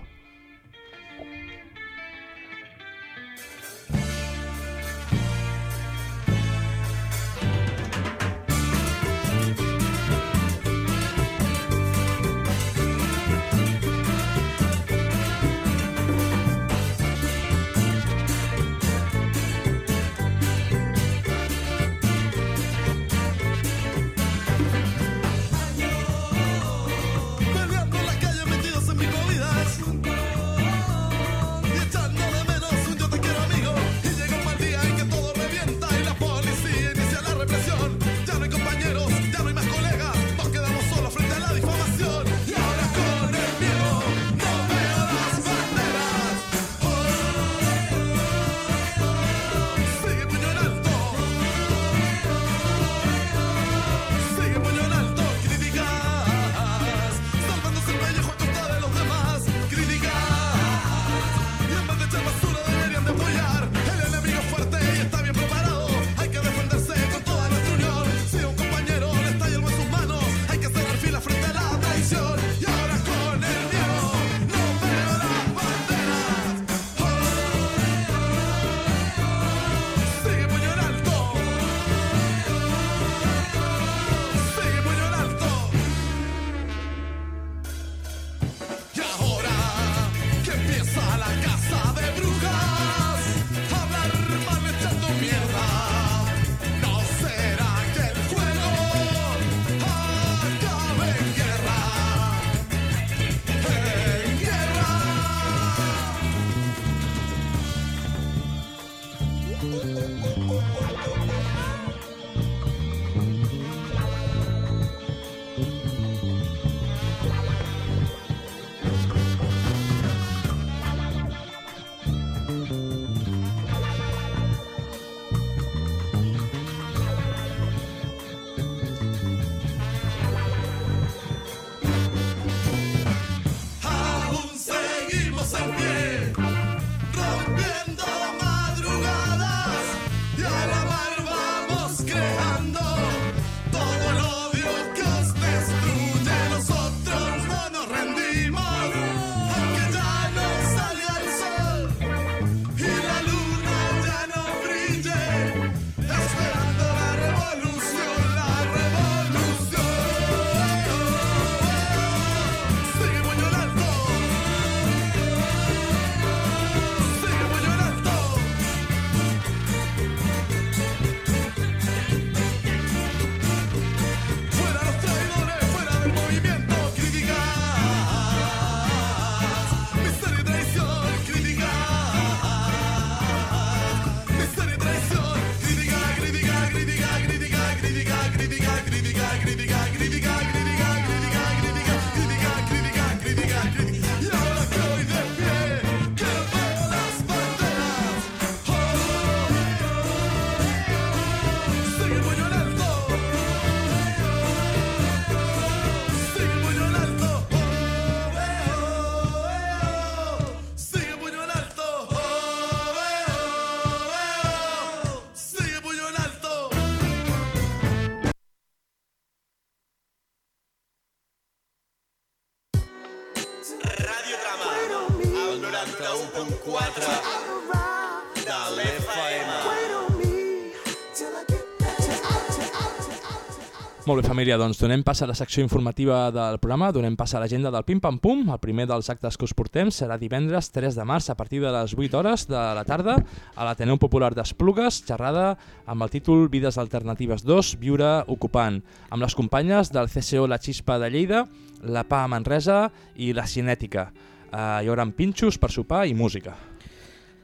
Molt bé, família, doncs donem pas a la secció informativa del programa, donem pas a l'agenda del Pim Pam Pum. El primer dels actes que us portem serà divendres 3 de març a partir de les 8 hores de la tarda a l'Ateneu Popular d'Esplugues, xerrada amb el títol Vides Alternatives 2, Viure Ocupant, amb les companyes del CCO La Xispa de Lleida, la PA Manresa i la Cinètica. Uh, hi haurà pinxos per sopar i música.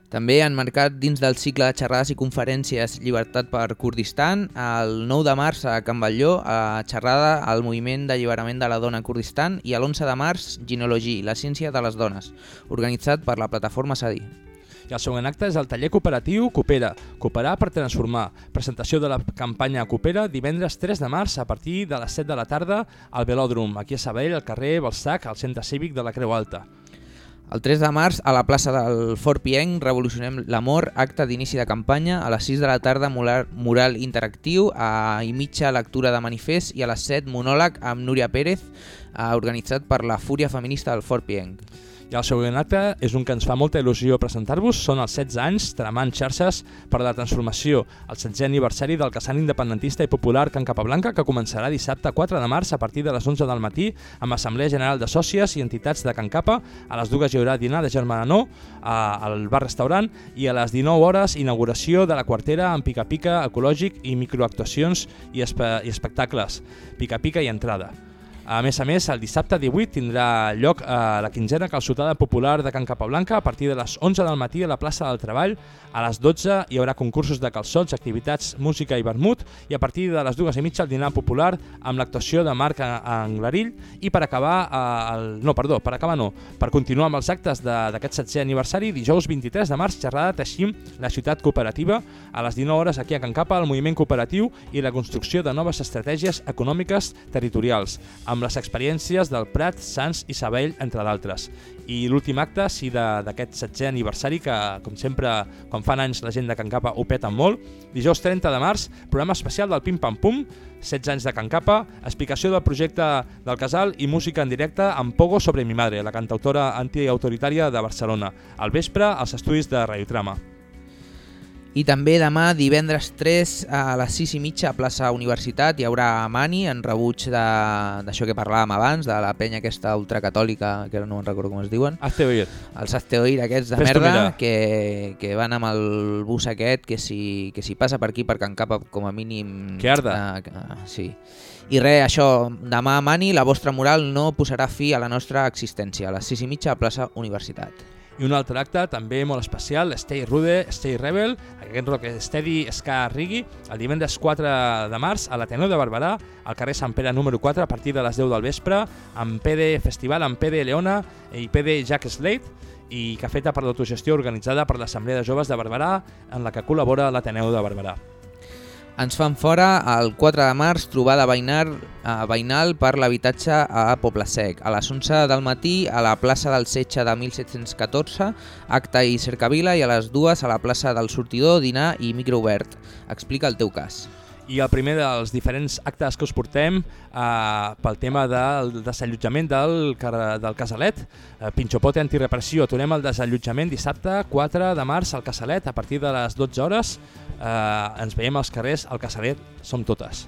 També han marcat dins del cicle de xerrades i conferències Llibertat per Kurdistan, el 9 de març a Can Batlló, a xerrada al Moviment d'Alliberament de la Dona Kurdistan i l'11 de març Ginology, la ciència de les dones, organitzat per la plataforma Sadi. I el següent acte és el taller cooperatiu Coopera, Cooperar per transformar. Presentació de la campanya Coopera divendres 3 de març a partir de les 7 de la tarda al Velòdrom, aquí a Sabadell, al carrer Balsac, al centre cívic de la Creu Alta. El 3 de març, a la plaça del Fort Pienc, revolucionem l'amor, acte d'inici de campanya, a les 6 de la tarda mural, interactiu, a i mitja lectura de manifest i a les 7 monòleg amb Núria Pérez, eh, organitzat per la Fúria Feminista del Fort Pienc. I el següent acte és un que ens fa molta il·lusió presentar-vos, són els 16 anys tramant xarxes per la transformació, el 16è aniversari del casal independentista i popular Can Capablanca, que començarà dissabte 4 de març a partir de les 11 del matí amb Assemblea General de Sòcies i entitats de Can Capa, a les dues hi haurà dinar de germananó al bar-restaurant i a les 19 hores inauguració de la quartera amb pica-pica ecològic i microactuacions i, espe i espectacles, pica-pica i entrada. A més a més, el dissabte 18 tindrà lloc a la quinzena calçotada popular de Can Capablanca a partir de les 11 del matí a la plaça del Treball. A les 12 hi haurà concursos de calçots, activitats, música i vermut. I a partir de les dues i mitja el dinar popular amb l'actuació de Marc Anglarill i per acabar, eh, el, no, perdó, per acabar no, per continuar amb els actes d'aquest 7è aniversari, dijous 23 de març, xerrada Teixim, la ciutat cooperativa, a les 19 hores aquí a Can Capa, el moviment cooperatiu i la construcció de noves estratègies econòmiques territorials, amb amb les experiències del Prat, Sants i Sabell, entre d'altres. I l'últim acte, sí, d'aquest 7è aniversari, que com sempre, quan fan anys la gent de Can Capa ho peten molt, dijous 30 de març, programa especial del Pim Pam Pum, 16 anys de Can Capa, explicació del projecte del casal i música en directe amb Pogo sobre mi madre, la cantautora antiautoritària de Barcelona. Al vespre, als estudis de Radiotrama. I també demà, divendres 3, a les 6 i mitja a plaça Universitat, hi haurà Mani en rebuig d'això que parlàvem abans, de la penya aquesta ultracatòlica, que no me'n recordo com es diuen. Azteoir. Els Azteoir aquests de Fes-t'ho merda, que, que van amb el bus aquest, que si, que si passa per aquí, per Can Capa, com a mínim... Que arda. Uh, uh, sí. I res, això, demà Mani, la vostra moral no posarà fi a la nostra existència, a les 6 i mitja a plaça Universitat. I un altre acte també molt especial, Stay Rude, Stay Rebel, aquest rock steady ska reggae, el divendres 4 de març a l'Ateneu de Barberà, al carrer Sant Pere número 4 a partir de les 10 del vespre, amb PD Festival, amb PD Leona i PD Jack Slate, i que feta per l'autogestió organitzada per l'Assemblea de Joves de Barberà, en la que col·labora l'Ateneu de Barberà. Ens fan fora el 4 de març trobada veïnar, eh, veïnal per l'habitatge a Poble Sec. A les 11 del matí a la plaça del Setge de 1714, acte i cercavila i a les 2 a la plaça del Sortidor, dinar i micro obert. Explica el teu cas. I el primer dels diferents actes que us portem eh, pel tema del desallotjament del, del Casalet, eh, Pinchopote Antirepressió. Tornem al desallotjament dissabte 4 de març al Casalet a partir de les 12 hores. Eh, ens veiem als carrers, al Casalet som totes.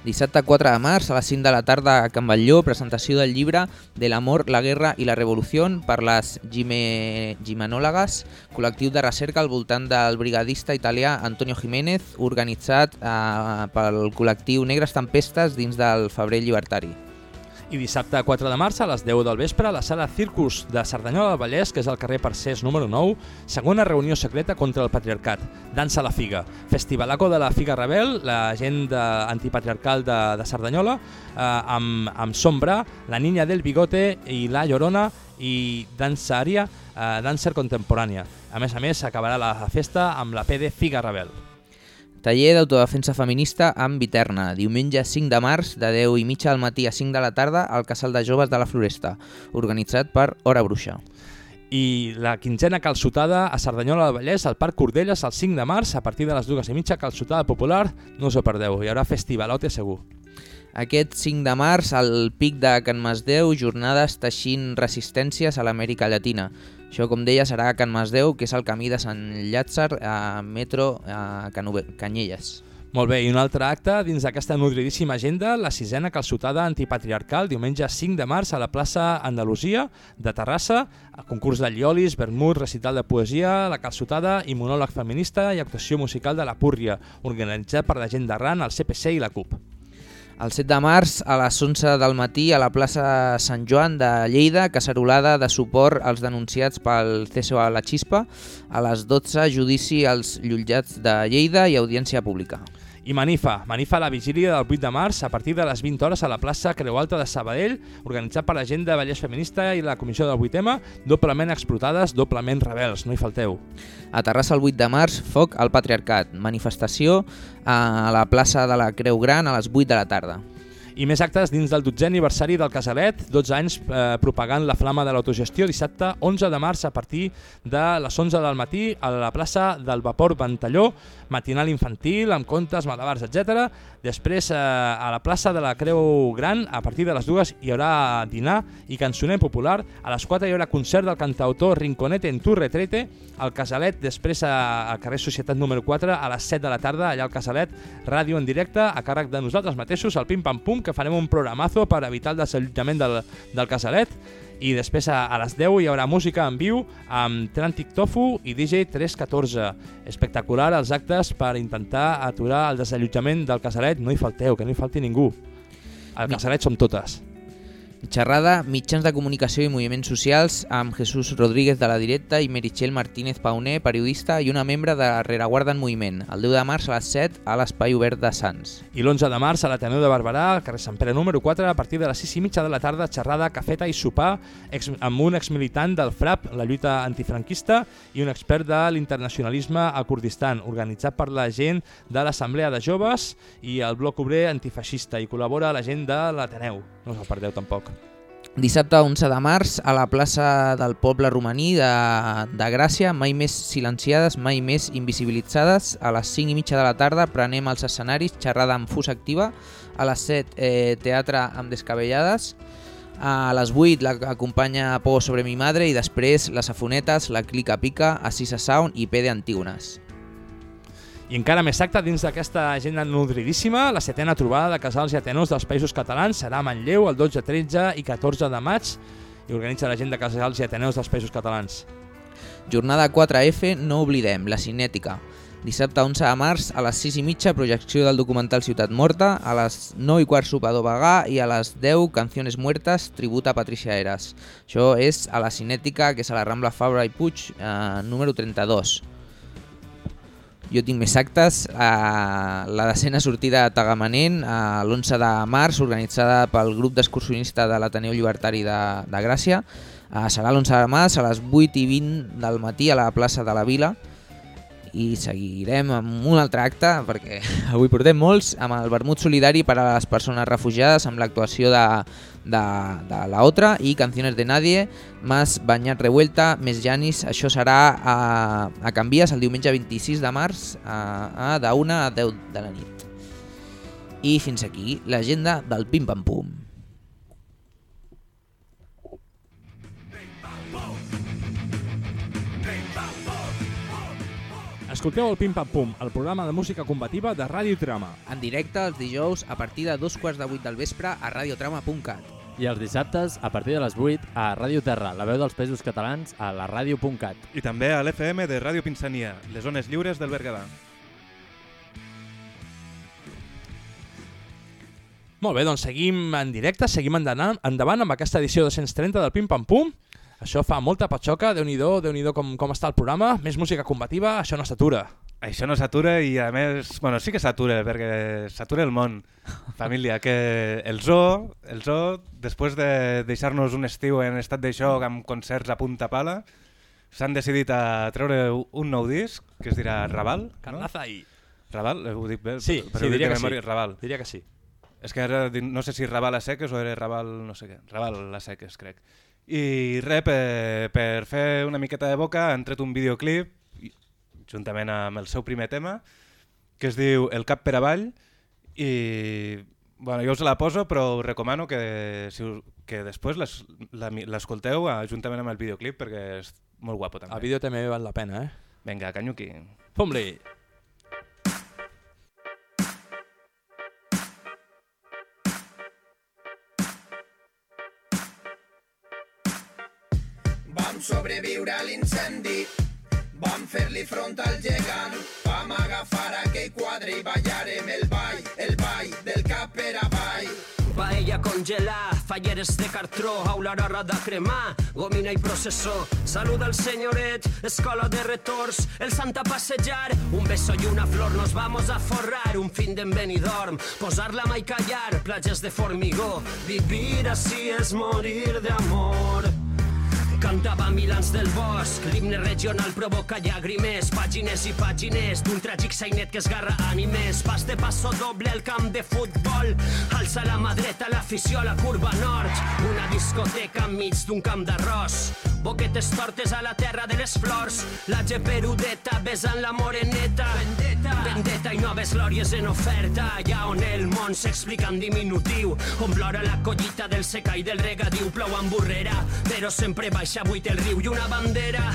Dissabte 4 de març a les 5 de la tarda a Can Batlló, presentació del llibre De l'amor, la guerra i la revolució per les gime... gimenòlogues, col·lectiu de recerca al voltant del brigadista italià Antonio Jiménez, organitzat eh, pel col·lectiu Negres Tempestes dins del Febrer Llibertari. I dissabte 4 de març a les 10 del vespre a la sala Circus de Cerdanyola del Vallès, que és al carrer Parcés número 9, segona reunió secreta contra el patriarcat, Dansa la Figa, Festivalaco de la Figa Rebel, la gent de, antipatriarcal de, de Cerdanyola, eh, amb, amb Sombra, La Niña del Bigote i La Llorona i Dansa Ària, eh, Dancer Contemporània. A més a més, s'acabarà la festa amb la PD Figa Rebel. Taller d'autodefensa feminista amb Viterna, diumenge 5 de març, de 10 i mitja al matí a 5 de la tarda, al Casal de Joves de la Floresta, organitzat per Hora Bruixa. I la quinzena calçotada a Cerdanyola del Vallès, al Parc Cordelles, el 5 de març, a partir de les dues i mitja, calçotada popular, no us ho perdeu, hi haurà festivalote segur. Aquest 5 de març, al pic de Can Masdeu, jornades teixint resistències a l'Amèrica Llatina. Això, com deia, serà a Can Masdeu, que és el camí de Sant Llàtzer a metro a Canove- Canyelles. Molt bé, i un altre acte dins d'aquesta nodridíssima agenda, la sisena calçotada antipatriarcal, diumenge 5 de març a la plaça Andalusia de Terrassa, el concurs de lliolis, vermut, recital de poesia, la calçotada i monòleg feminista i actuació musical de la Púrria, organitzat per la gent d'Arran, el CPC i la CUP. El 7 de març a les 11 del matí a la plaça Sant Joan de Lleida, cacerolada de suport als denunciats pel CSO a la Xispa. A les 12, judici als llotjats de Lleida i audiència pública. I Manifa, Manifa a la vigília del 8 de març a partir de les 20 hores a la plaça Creu Alta de Sabadell, organitzat per la gent de Vallès Feminista i la Comissió del 8M, doblement explotades, doblement rebels, no hi falteu. A Terrassa el 8 de març, foc al patriarcat. Manifestació a la plaça de la Creu Gran a les 8 de la tarda. I més actes dins del 12è aniversari del Casalet, 12 anys eh, propagant la flama de l'autogestió, dissabte 11 de març a partir de les 11 del matí a la plaça del Vapor Ventalló, matinal infantil amb contes, malabars, etc. Després eh, a la plaça de la Creu Gran, a partir de les dues hi haurà dinar i cançoner popular, a les 4 hi haurà concert del cantautor Rinconete en tu retrete, al Casalet, després a, al carrer Societat número 4 a les 7 de la tarda, allà al Casalet, ràdio en directe a càrrec de nosaltres mateixos, al Pim Pam Pum, que farem un programazo per evitar el desallotjament del, del Casalet i després a, a les 10 hi haurà música en viu amb Trantic Tofu i DJ 314. Espectacular els actes per intentar aturar el desallotjament del Casalet. No hi falteu, que no hi falti ningú. Al Casalet som totes. Xerrada, mitjans de comunicació i moviments socials amb Jesús Rodríguez de la Directa i Meritxell Martínez Pauné, periodista i una membre de Rereguarda en Moviment, el 10 de març a les 7 a l'Espai Obert de Sants. I l'11 de març a l'Ateneu de Barberà, al carrer Sant Pere número 4, a partir de les 6 i mitja de la tarda, xerrada, cafeta i sopar ex, amb un exmilitant del FRAP, la lluita antifranquista, i un expert de l'internacionalisme al Kurdistan, organitzat per la gent de l'Assemblea de Joves i el Bloc Obrer Antifeixista, i col·labora la gent de l'Ateneu. No us el perdeu tampoc. Dissabte 11 de març a la plaça del poble romaní de, de Gràcia, mai més silenciades, mai més invisibilitzades. A les 5 i mitja de la tarda prenem els escenaris, xerrada amb fus activa. A les 7, eh, teatre amb descabellades. A les 8 l'acompanya Por sobre mi madre i després les afonetes, la clica pica, Assisa Sound i P de Antígones. I encara més acte dins d'aquesta agenda nodridíssima, la setena trobada de casals i atenos dels països catalans serà a Manlleu el 12, 13 i 14 de maig i organitza la gent de casals i ateneus dels països catalans. Jornada 4F, no oblidem, la cinètica. Dissabte 11 de març a les 6 i mitja projecció del documental Ciutat Morta, a les 9 i quart sopador vegà i a les 10 Canciones Muertas, tribut a Patricia Eras. Això és a la cinètica, que és a la Rambla Fabra i Puig, eh, número 32. Jo tinc més actes. Eh, la decena sortida a Tagamanent, eh, l'11 de març, organitzada pel grup d'excursionista de l'Ateneu Llibertari de, de Gràcia. Eh, serà l'11 de març a les 8 i 20 del matí a la plaça de la Vila i seguirem amb un altre acte perquè avui portem molts amb el vermut solidari per a les persones refugiades amb l'actuació de, de, de la Otra i Canciones de Nadie més Banyat Revuelta, més Janis. Això serà a, a Canvies el diumenge 26 de març a, a de 1 a 10 de la nit. I fins aquí l'agenda del Pim Pam Pum Escolteu el Pim Pam Pum, el programa de música combativa de Ràdio Trama. en directe els dijous a partir de dos quarts de vuit del vespre a radiotrama.cat I els dissabtes, a partir de les 8, a Ràdio Terra, la veu dels pesos catalans, a la ràdio.cat. I també a l'FM de Ràdio Pinsania, les zones lliures del Berguedà. Molt bé, doncs seguim en directe, seguim endavant, endavant amb aquesta edició 230 del Pim Pam Pum. Això fa molta patxoca, déu nhi déu nhi com, com està el programa, més música combativa, això no s'atura. Això no s'atura i a més, bueno, sí que s'atura perquè s'atura el món. Família, que el Zoo, el Zoo, després de deixar-nos un estiu en estat de xoc amb concerts a punta pala, s'han decidit a treure un nou disc que es dirà Raval. Carnaza i... Raval, ho dic bé? Sí, però sí, diria de que sí. memòria, Raval. Diria que sí. És que ara no sé si Raval a seques o era Raval no sé què. Raval a seques, crec. I res, per, per fer una miqueta de boca han tret un videoclip juntament amb el seu primer tema que es diu El cap per avall i bueno, jo us la poso però us recomano que, si us, que després l'escolteu juntament amb el videoclip perquè és molt guapo també. El vídeo també val la pena, eh? Vinga, canyuqui. Fum-li! Vam sobreviure a l'incendi, vam fer-li front al gegant, vam agafar aquell quadre i ballarem el ball, el ball del cap per avall. congelar, falleres de cartró, aula hora de cremar, gomina i processó. Saluda el senyoret, escola de retors, el santa passejar, un beso y una flor, nos vamos a forrar, un fin de Benidorm, posar la mà i callar, platges de formigó, vivir así es morir de amor. Cantava Milans del Bosc, l'himne regional provoca llàgrimes, pàgines i pàgines d'un tràgic sainet que esgarra ànimes, pas de passo doble al camp de futbol, alça la mà dreta l'afició a la curva nord, una discoteca enmig d'un camp d'arròs, boquetes tortes a la terra de les flors, la geperudeta besant la moreneta, vendetta, vendetta i noves glòries en oferta, allà on el món s'explica en diminutiu, on plora la collita del seca i del regadiu, plou amb burrera, però sempre baixa buit el riu i una bandera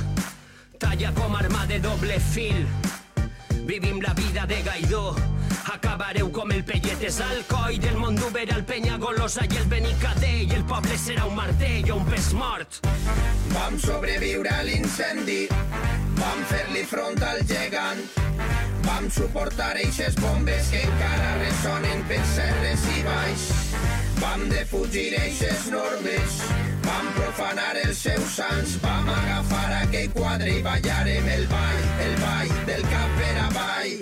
talla com arma de doble fil. Vivim la vida de Gaidó, acabareu com el pelletes al coll del món d'Uber al Penyagolosa i el Benicadell, el poble serà un martell o un pes mort. Vam sobreviure a l'incendi, vam fer-li front al gegant, vam suportar eixes bombes que encara ressonen per serres i baix. Vam defugir eixes normes, vam profanar els seus sants, vam agafar aquell quadre i ballarem el ball, el ball del cap per avall.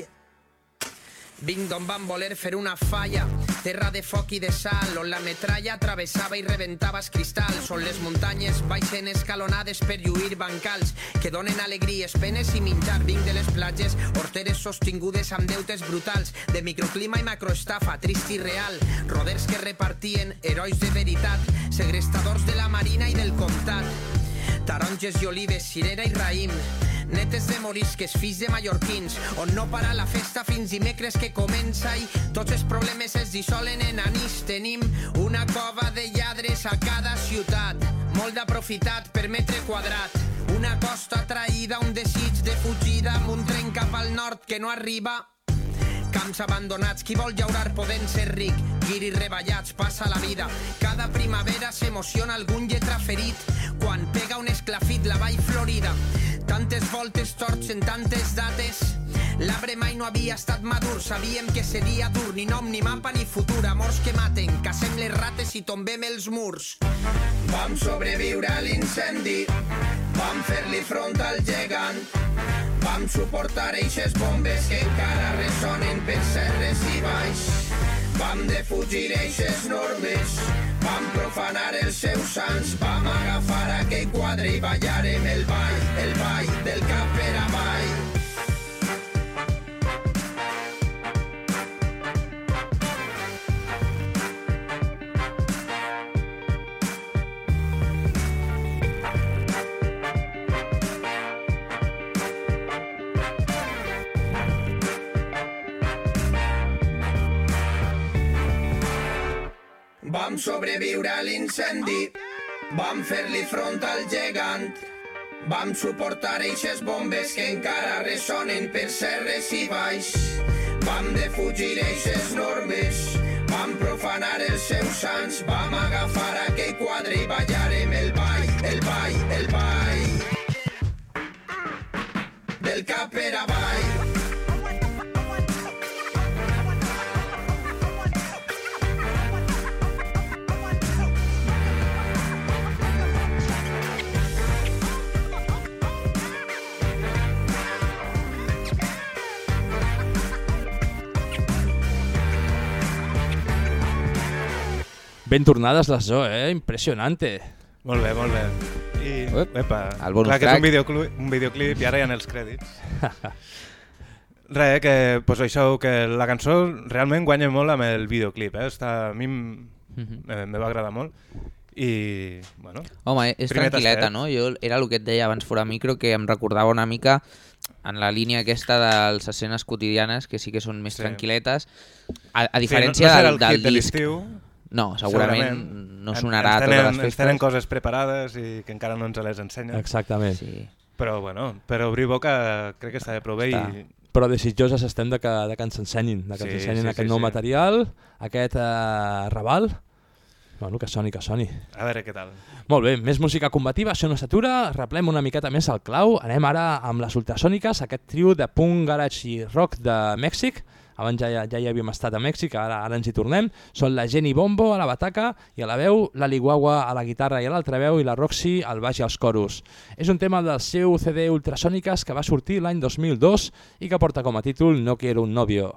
Vinc d'on van voler fer una falla, terra de foc i de sal, on la metralla travessava i reventava els cristalls, on les muntanyes baixen escalonades per lluir bancals, que donen alegries, penes i menjar. Vinc de les platges, horteres sostingudes amb deutes brutals, de microclima i macroestafa, trist i real, roders que repartien herois de veritat, segrestadors de la marina i del comtat, taronges i olives, cirera i raïm, netes de morisques, fills de mallorquins, on no para la festa fins dimecres que comença i tots els problemes es dissolen en anís. Tenim una cova de lladres a cada ciutat, molt d'aprofitat per metre quadrat. Una costa traïda, un desig de fugida amb un tren cap al nord que no arriba camps abandonats, qui vol llaurar podent ser ric, guiris reballats, passa la vida. Cada primavera s'emociona algun lletra ferit, quan pega un esclafit la vall florida. Tantes voltes torts en tantes dates, l'arbre mai no havia estat madur, sabíem que seria dur, ni nom, ni mapa, ni futur, amors que maten, cacem les rates i tombem els murs. Vam sobreviure a l'incendi, vam fer-li front al gegant, vam suportar eixes bombes que encara ressonen per serres i baix. Vam defugir eixes normes, vam profanar els seus sants, vam agafar aquell quadre i ballarem el ball, el ball del cap per avall. Vam sobreviure a l'incendi, vam fer-li front al gegant, vam suportar eixes bombes que encara ressonen per serres i baix, vam defugir eixes normes, vam profanar els seus sants, vam agafar aquell quadre i ballarem el ball, el ball, el ball, del cap per avall. Ben tornades les zo, eh? Impressionante. Molt bé, molt bé. I, epa, el bonus clar que és un videoclip, un videoclip i ara hi ha els crèdits. Res, que pues això, que la cançó realment guanya molt amb el videoclip, eh? Està, a mi m- Mhm. me, me va agradar molt. I, bueno... Home, és tranquil·leta, tastet. no? Jo era el que et deia abans fora micro, que em recordava una mica en la línia aquesta de les escenes quotidianes, que sí que són més Sí. tranquil·letes, a, a Sí, no- diferència no serà del, el del hit de disc. l'estiu, No, segurament, no En- sonarà ens totes tenen, les Ens festes. tenen coses preparades i que encara no ens les ensenyen. Exactament. Sí. Però, bueno, per obrir boca crec que està de prou bé Està. i... Però desitjoses estem de que, de que ens ensenyin, de que Sí, ens ensenyin sí, aquest sí, nou sí. material, aquest eh, Raval. Bueno, que soni, que soni. A veure què tal. Molt bé, més música combativa, això no s'atura, replem una miqueta més el clau, anem ara amb les ultrasòniques, aquest trio de punk, garage i rock de Mèxic, abans ja, ja hi havíem estat a Mèxic, ara, ara ens hi tornem, són la Jenny Bombo a la bataca i a la veu, la Liguagua a la guitarra i a l'altra veu i la Roxy al baix i als coros. És un tema del seu CD Ultrasòniques que va sortir l'any 2002 i que porta com a títol No quiero un novio.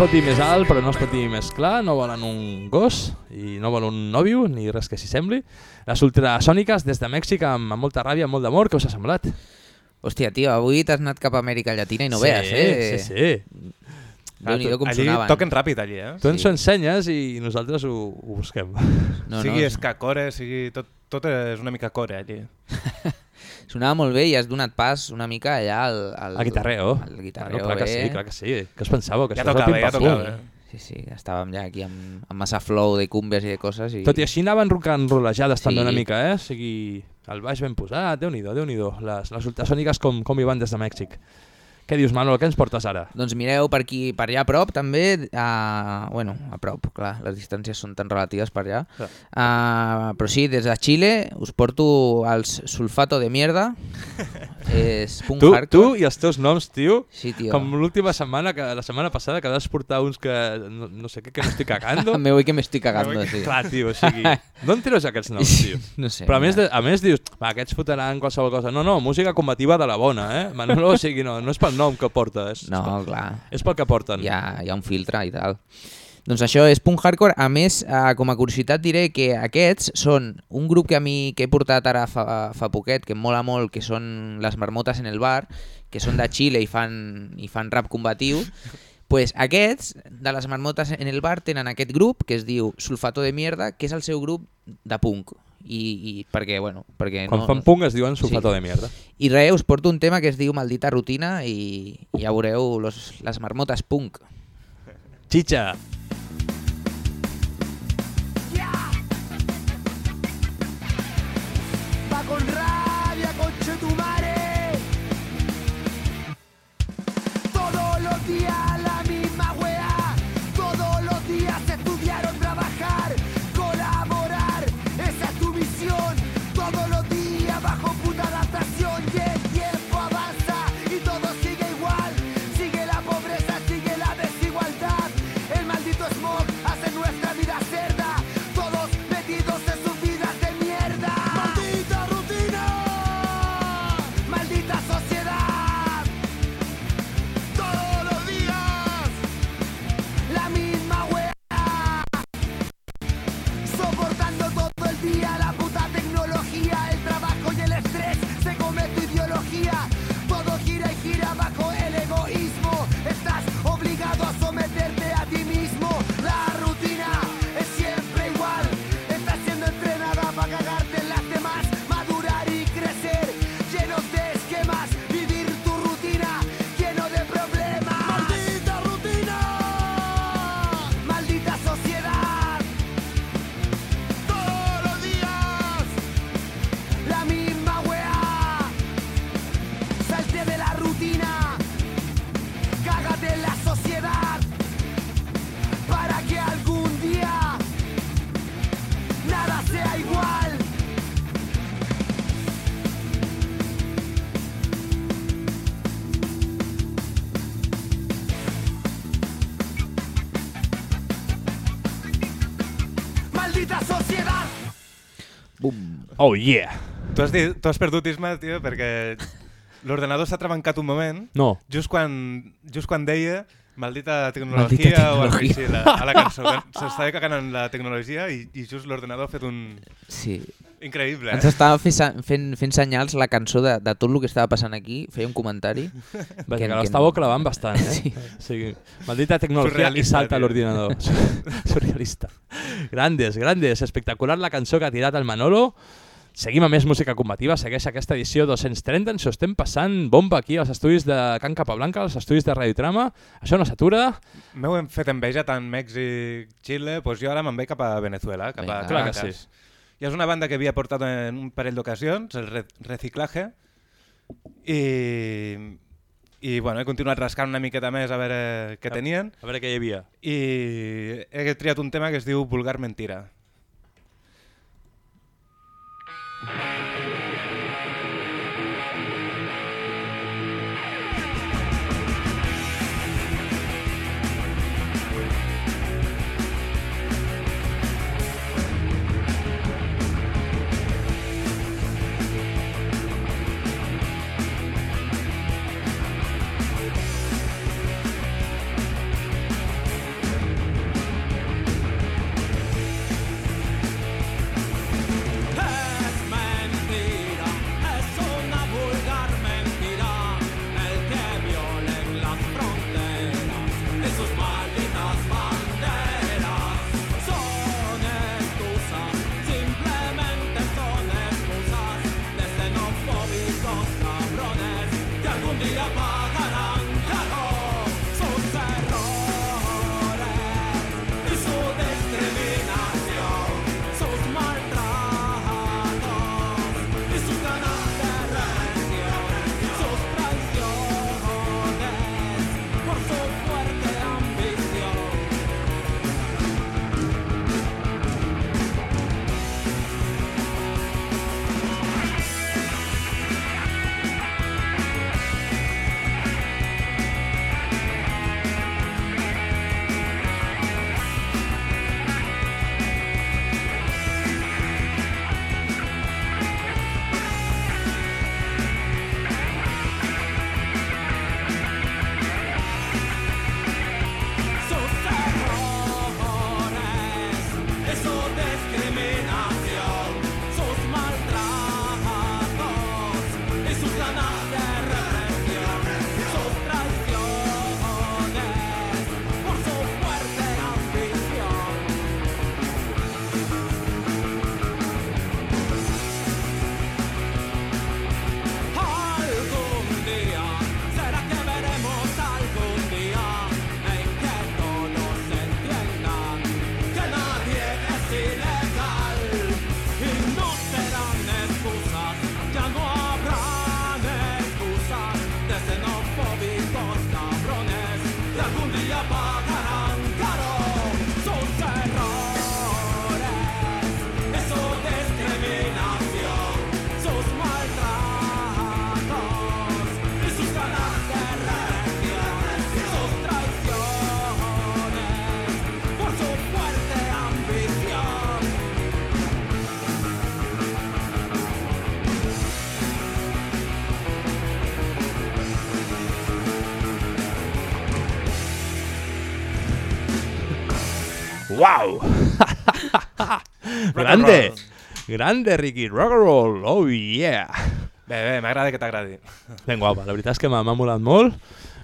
Pot dir més alt, però no es pot dir més clar, no volen un gos i no volen un nòvio, ni res que s'hi sembli. Les ultrasòniques des de Mèxic amb, amb molta ràbia, amb molt d'amor, què us ha semblat? Hòstia, tio, avui t'has anat cap a Amèrica Llatina i no Sí, veas, eh? sí, sí. Déu-n'hi-do com allí sonaven. toquen ràpid, allí, eh? Tu ens ho ensenyes i nosaltres ho, ho busquem. No, sigui no, ska core, sigui... Tot, tot és una mica core, allí. Sonava molt bé i has donat pas una mica allà al... al El guitarreo. Al guitarreo, Bueno, clar que bé. sí, clar que sí. Què us pensàveu? Que Ja tocava, ja tocava. Sí, sí, estàvem ja aquí amb, amb massa flow de cumbies i de coses. I... Tot i així anaven rocant rolejades també Sí. una mica, eh? O sigui, el baix ben posat, déu-n'hi-do, déu nhi déu les, les ultrasòniques com, com hi van des de Mèxic. Què dius, Manol? Què ens portes ara? Doncs mireu per aquí, per allà a prop també, uh, bueno, a prop, clar, les distàncies són tan relatives per allà, Clar. uh, però sí, des de Xile us porto els Sulfato de Mierda, és punk Tu, hardcore. tu i els teus noms, tio, Sí, tio. com l'última setmana, que la setmana passada, que vas portar uns que no, no sé què, que me estic cagando. Me voy que me estoy cagando, Me sí. Clar, tio, o sigui, d'on treus aquests noms, tio? No sé, Però a més, de, a més dius, va, aquests fotran qualsevol cosa. No, no, música combativa de la bona, eh? Manolo, o sigui, no, no és pel nom que porta, és, No, és, pel, clar. és pel que porten. Hi ha, hi ha un filtre i tal. Doncs això és punk hardcore. A més, eh, com a curiositat diré que aquests són un grup que a mi que he portat ara fa, fa poquet, que em mola molt, que són les marmotes en el bar, que són de Xile i fan, i fan rap combatiu. pues aquests, de les marmotes en el bar, tenen aquest grup que es diu Sulfato de Mierda, que és el seu grup de punk. I, i perquè, bueno, perquè Quan no, fan punk es diuen sulfato de mierda. I res, us porto un tema que es diu Maldita Rutina i, i ja veureu los, les marmotes punk. Chicha. Oh yeah. Tu has, dit, tu has perdut Isma, tio, perquè l'ordenador s'ha trebancat un moment No. just quan, just quan deia maldita tecnologia, Maldita o tecnologia. així la, a la cançó. S'estava cagant en la tecnologia i, i just l'ordenador ha fet un... Sí. Increïble, Ens eh? estava fent, fent, fent senyals la cançó de, de tot el que estava passant aquí, feia un comentari. Vaja, que, que l'estàveu clavant bastant, eh? Sí. sí. Maldita tecnologia i salta l'ordinador. Surrealista. Grandes, grandes. Espectacular la cançó que ha tirat el Manolo. Seguim amb més música combativa, segueix aquesta edició 230, ens ho estem passant bomba aquí als estudis de Can Capablanca, als estudis de Radio Trama. Això no s'atura. M'heu fet enveja tant Mèxic, Xile, doncs jo ara me'n vaig cap a Venezuela, cap Vinga. a Clar que sí. I és una banda que havia portat en un parell d'ocasions, el Re Reciclaje, i, i bueno, he continuat rascant una miqueta més a veure què tenien. A veure què hi havia. I he triat un tema que es diu Vulgar Mentira. Thank you. Wow! Grande! Grande, Ricky. Rock and roll. Oh, yeah! Bé, bé, m'agrada que t'agradi. Ben guapa. La veritat és que m'ha molat molt.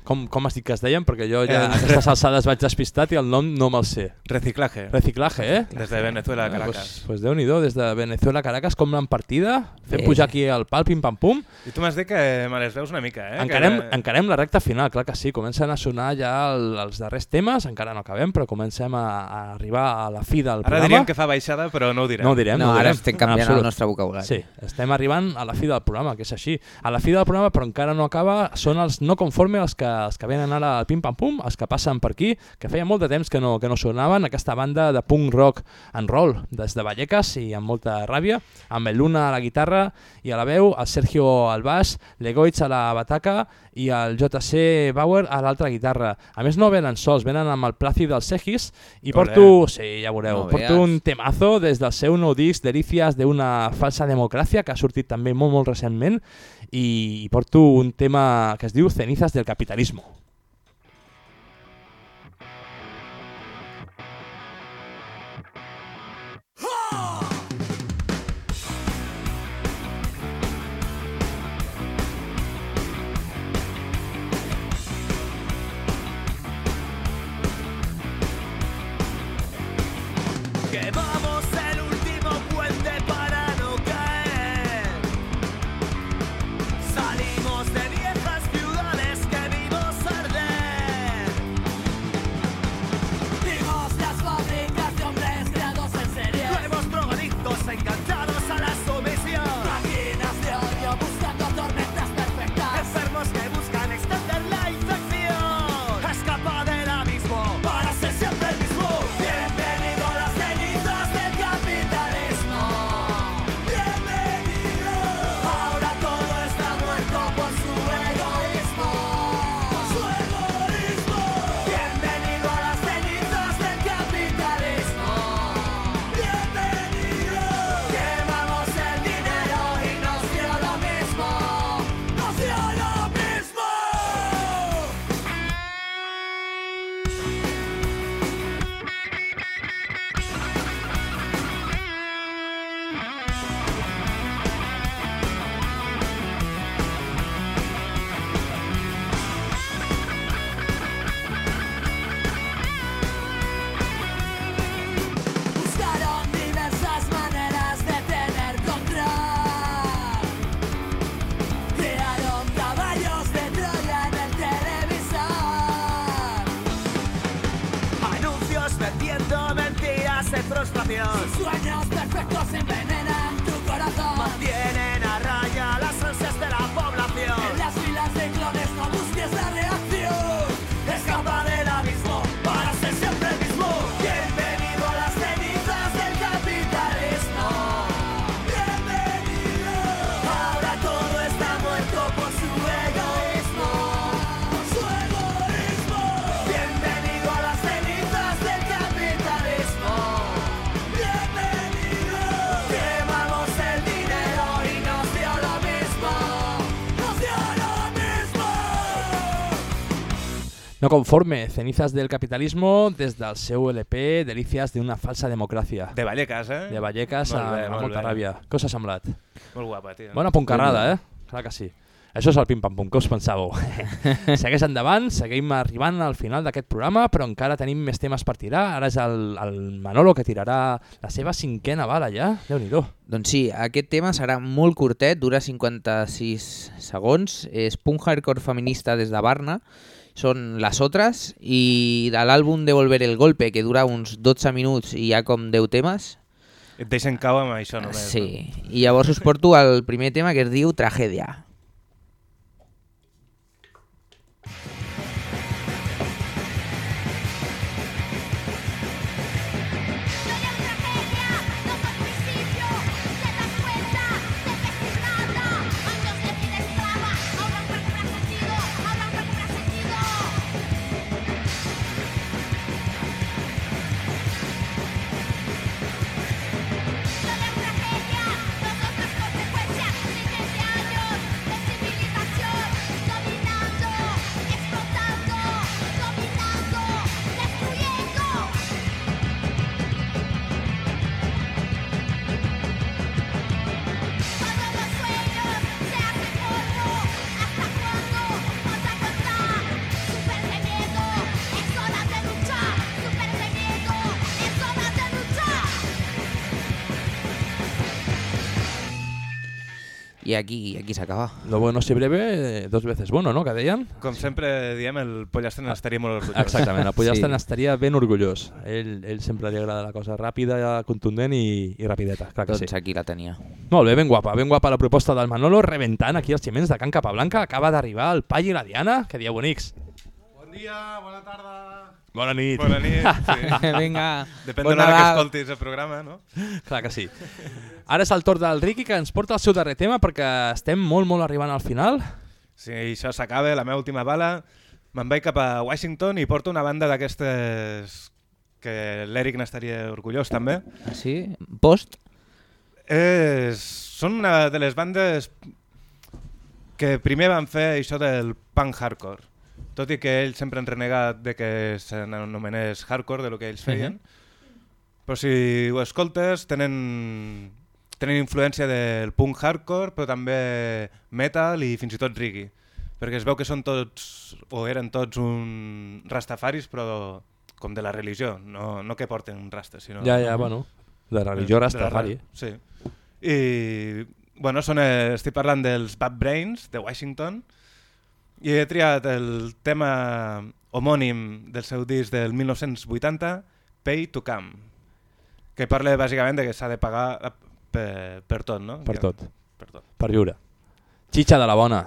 Com, com has dit que es deien? Perquè jo ja Eh, a aquestes alçades vaig despistat i el nom no me'l sé. Reciclaje. Reciclaje, eh? Des de Venezuela a Ah, Caracas. Pues, pues Déu-n'hi-do, des de Venezuela a Caracas, com l'han partida, fent Bé. pujar aquí al pal, pim-pam-pum. I tu m'has dit que me les veus una mica, eh? Encarem, que... encarem la recta final, clar que sí, comencen a sonar ja el, els darrers temes, encara no acabem, però comencem a, a arribar a la fi del Ara programa. diríem que fa baixada, però no ho direm. No ho direm. No, ho ara direm. estem canviant el nostre vocabulari. Sí, estem arribant a la fi del programa, que és així. A la fi del programa, però encara no acaba, són els no conformes els que els que venen ara al Pim Pam Pum, els que passen per aquí, que feia molt de temps que no, que no sonaven, aquesta banda de punk rock and roll des de Vallecas i amb molta ràbia, amb el Luna a la guitarra i a la veu, el Sergio al baix, l'Egoitz a la bataca i el JC Bauer a l'altra guitarra. A més no venen sols, venen amb el Placi del Segis i Olé. porto, sí, ja veureu, No porto veas. un temazo des del seu nou disc Delicias de una falsa democràcia que ha sortit també molt molt recentment i porto un tema que es diu Cenizas del capitalismo. mismo. No conforme, Cenizas del capitalismo des del seu LP Delicias de una falsa democràcia. De Vallecas, eh? De Vallecas Molt bé, amb molt molta bé. ràbia. Què us ha semblat? Molt guapa, tio. Bona puncarrada, eh? Clar que sí. Això és el pim-pam-pum, què us pensàveu? Segueix endavant, seguim arribant al final d'aquest programa, però encara tenim més temes per tirar. Ara és el, el Manolo que tirarà la seva cinquena bala ja. déu nhi Doncs sí, aquest tema serà molt curtet, dura 56 segons, és punk hardcore feminista des de Barna, són Les Otras, i de l'àlbum Devolver el Golpe, que dura uns 12 minuts i hi ha com 10 temes, Et deixen cau amb això només. sí, i llavors us porto el primer tema que es diu Tragèdia. Aquí, aquí s'acaba. Lo bueno si breve, dos veces bueno, no? Que deien? Com sempre diem, el Pollastre n'estaria molt orgullós. Exactament, el Pollastre n'estaria ben orgullós. Ell, ell sempre li agrada la cosa ràpida, contundent i, i rapideta, clar que Doncs sí. aquí la tenia. Molt bé, ben guapa, ben guapa la proposta del Manolo, rebentant aquí els ximents de Can Capablanca. Acaba d'arribar el Pall i la Diana, que dieu bonics. dia, bona tarda. Bona nit. Bona nit, sí. Vinga, Depèn bon de l'hora que escoltis el programa, no? Clar que sí. Ara és el torn del Ricky que ens porta el seu darrer tema perquè estem molt, molt arribant al final. Si això s'acaba, la meva última bala, me'n vaig cap a Washington i porto una banda d'aquestes que l'Eric n'estaria orgullós també. Ah, sí? Post? És... Són una de les bandes que primer van fer això del punk hardcore. Tot i que ells sempre han renegat de que s'anomenés hardcore, de lo que ells feien. Però si ho escoltes, tenen, tenen influència del punk hardcore, però també metal i fins i tot reggae. Perquè es veu que són tots, o eren tots un rastafaris, però com de la religió, no, no que porten rastes, sinó... Ja, ja, bueno, de religió la rastafari. ra- Sí. I, bueno, són, estic parlant dels Bad Brains, de Washington, i he triat el tema homònim del seu disc del 1980, Pay to Come, que parla bàsicament de que s'ha de pagar eh, per, per tot, no? Per tot. Per tot. Per viure. Xitxa de la bona.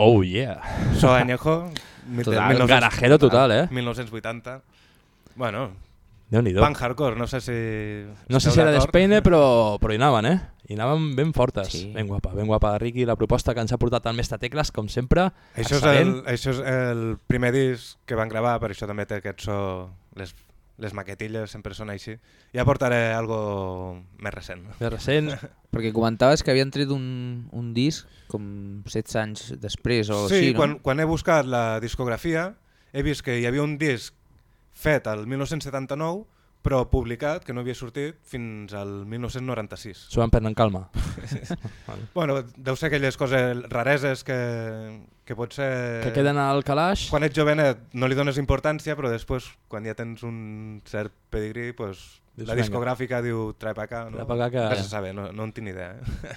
Oh yeah. So Añejo, Total, del 1900 garajero total, eh? 1980. Bueno, Déu-n'hi-do. punk hardcore, no sé si... No sé si era d'Espeine, però, però hi anaven, eh? Hi anaven ben fortes. Sí. Ben guapa, ben guapa, Riqui. La proposta que ens ha portat el mestre Tecles, com sempre, Això és, el, això és el primer disc que van gravar, per això també té aquest so... Les, les maquetilles sempre són així. Ja portaré algo més recent. Més recent. Perquè comentaves que havien tret un, un disc com 16 anys després o sí, així, no? quan, quan he buscat la discografia he vist que hi havia un disc fet al 1979 però publicat, que no havia sortit fins al 1996. S'ho van prendre en calma. bueno, deu ser aquelles coses rareses que, que potser... Que queden al calaix. Quan ets jovenet no li dones importància, però després, quan ja tens un cert pedigrí, pues, Dius, la discogràfica diu trae pa acá. No? Trae pa acá que- Ves a saber, no, no en tinc ni idea. Eh?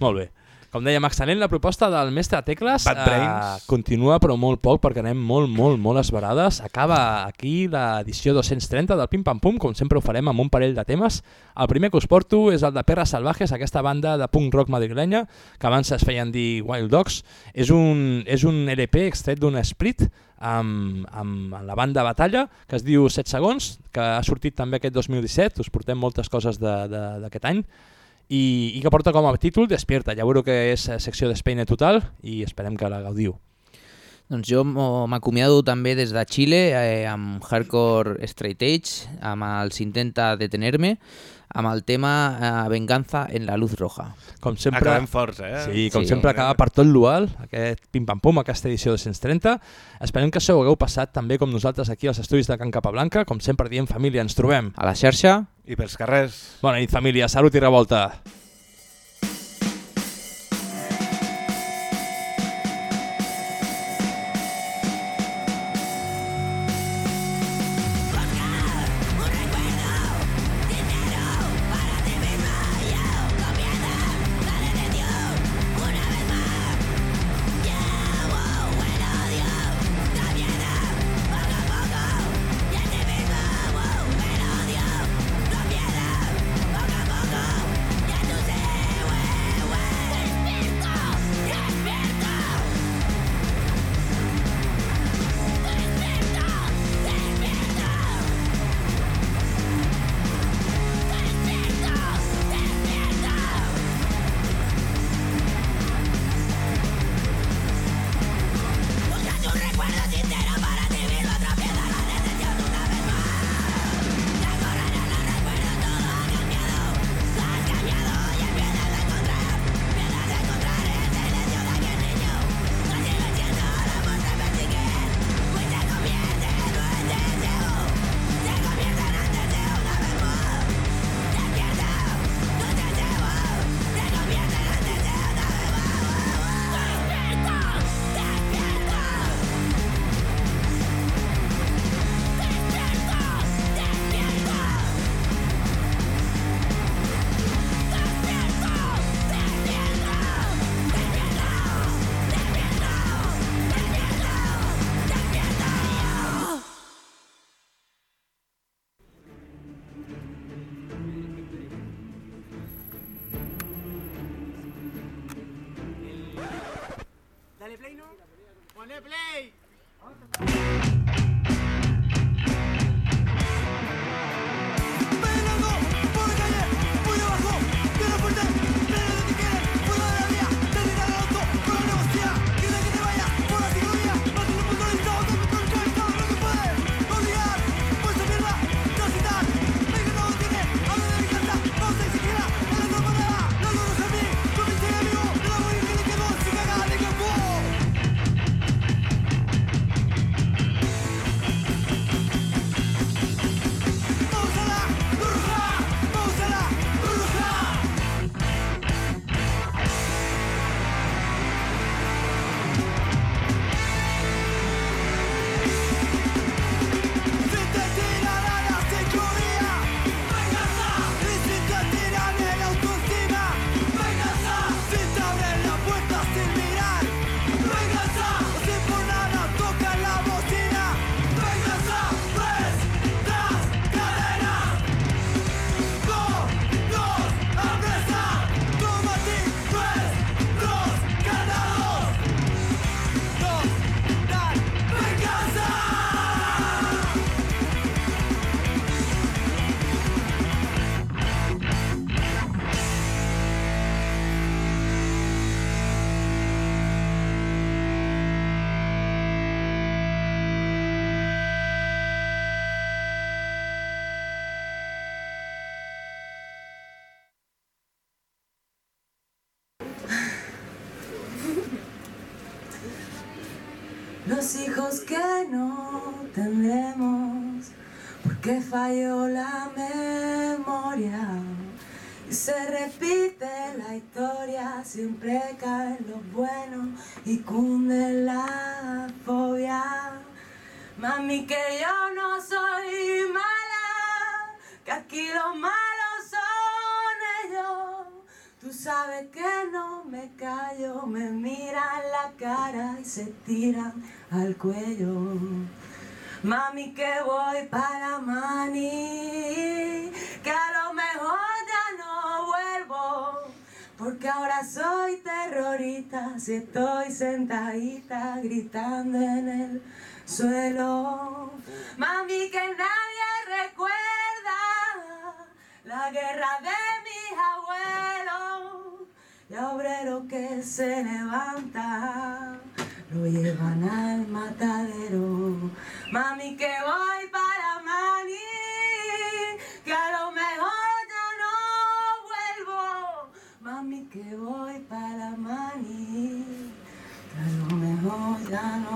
Molt bé. Com dèiem, excel·lent la proposta del mestre Tecles. Bad Brains. continua, però molt poc, perquè anem molt, molt, molt esbarades. Acaba aquí l'edició 230 del Pim Pam Pum, com sempre ho farem amb un parell de temes. El primer que us porto és el de Perres Salvajes, aquesta banda de punk rock madrilenya, que abans es feien dir Wild Dogs. És un, és un LP extret d'un split amb, amb la banda Batalla, que es diu 7 segons, que ha sortit també aquest 2017, us portem moltes coses de- de- d'aquest any, i, i que porta com a títol Despierta. Ja veureu que és eh, secció d'Espeine total i esperem que la gaudiu. Doncs jo m'acomiado també des de Xile eh, amb Hardcore Straight Edge, amb els Intenta Detenerme, amb el tema eh, Venganza en la Luz Roja. Com sempre, Acabem forts, eh? Sí, com Sí. sempre acaba per tot l'UAL, aquest pim-pam-pum, aquesta edició 230. Esperem que s'ho hagueu passat també com nosaltres aquí als estudis de Can Capablanca. Com sempre diem, família, ens trobem. A la xarxa. I pels carrers. Bona nit, família. Salut i revolta. Falló la memoria. Y se repite la historia, siempre caen los buenos y cunde la fobia. Mami, que yo no soy mala, que aquí los malos son ellos. Tú sabes que no me callo, me miran la cara y se tiran al cuello. Mami, que voy para Mani, que a lo mejor ya no vuelvo, porque ahora soy terrorista, si estoy sentadita gritando en el suelo. Mami, que nadie recuerda la guerra de mis abuelos y obrero que se levanta lo llevan al matadero. Mami, que voy para Mani, que a lo mejor ya no vuelvo. Mami, que voy para Mani, que a lo mejor ya no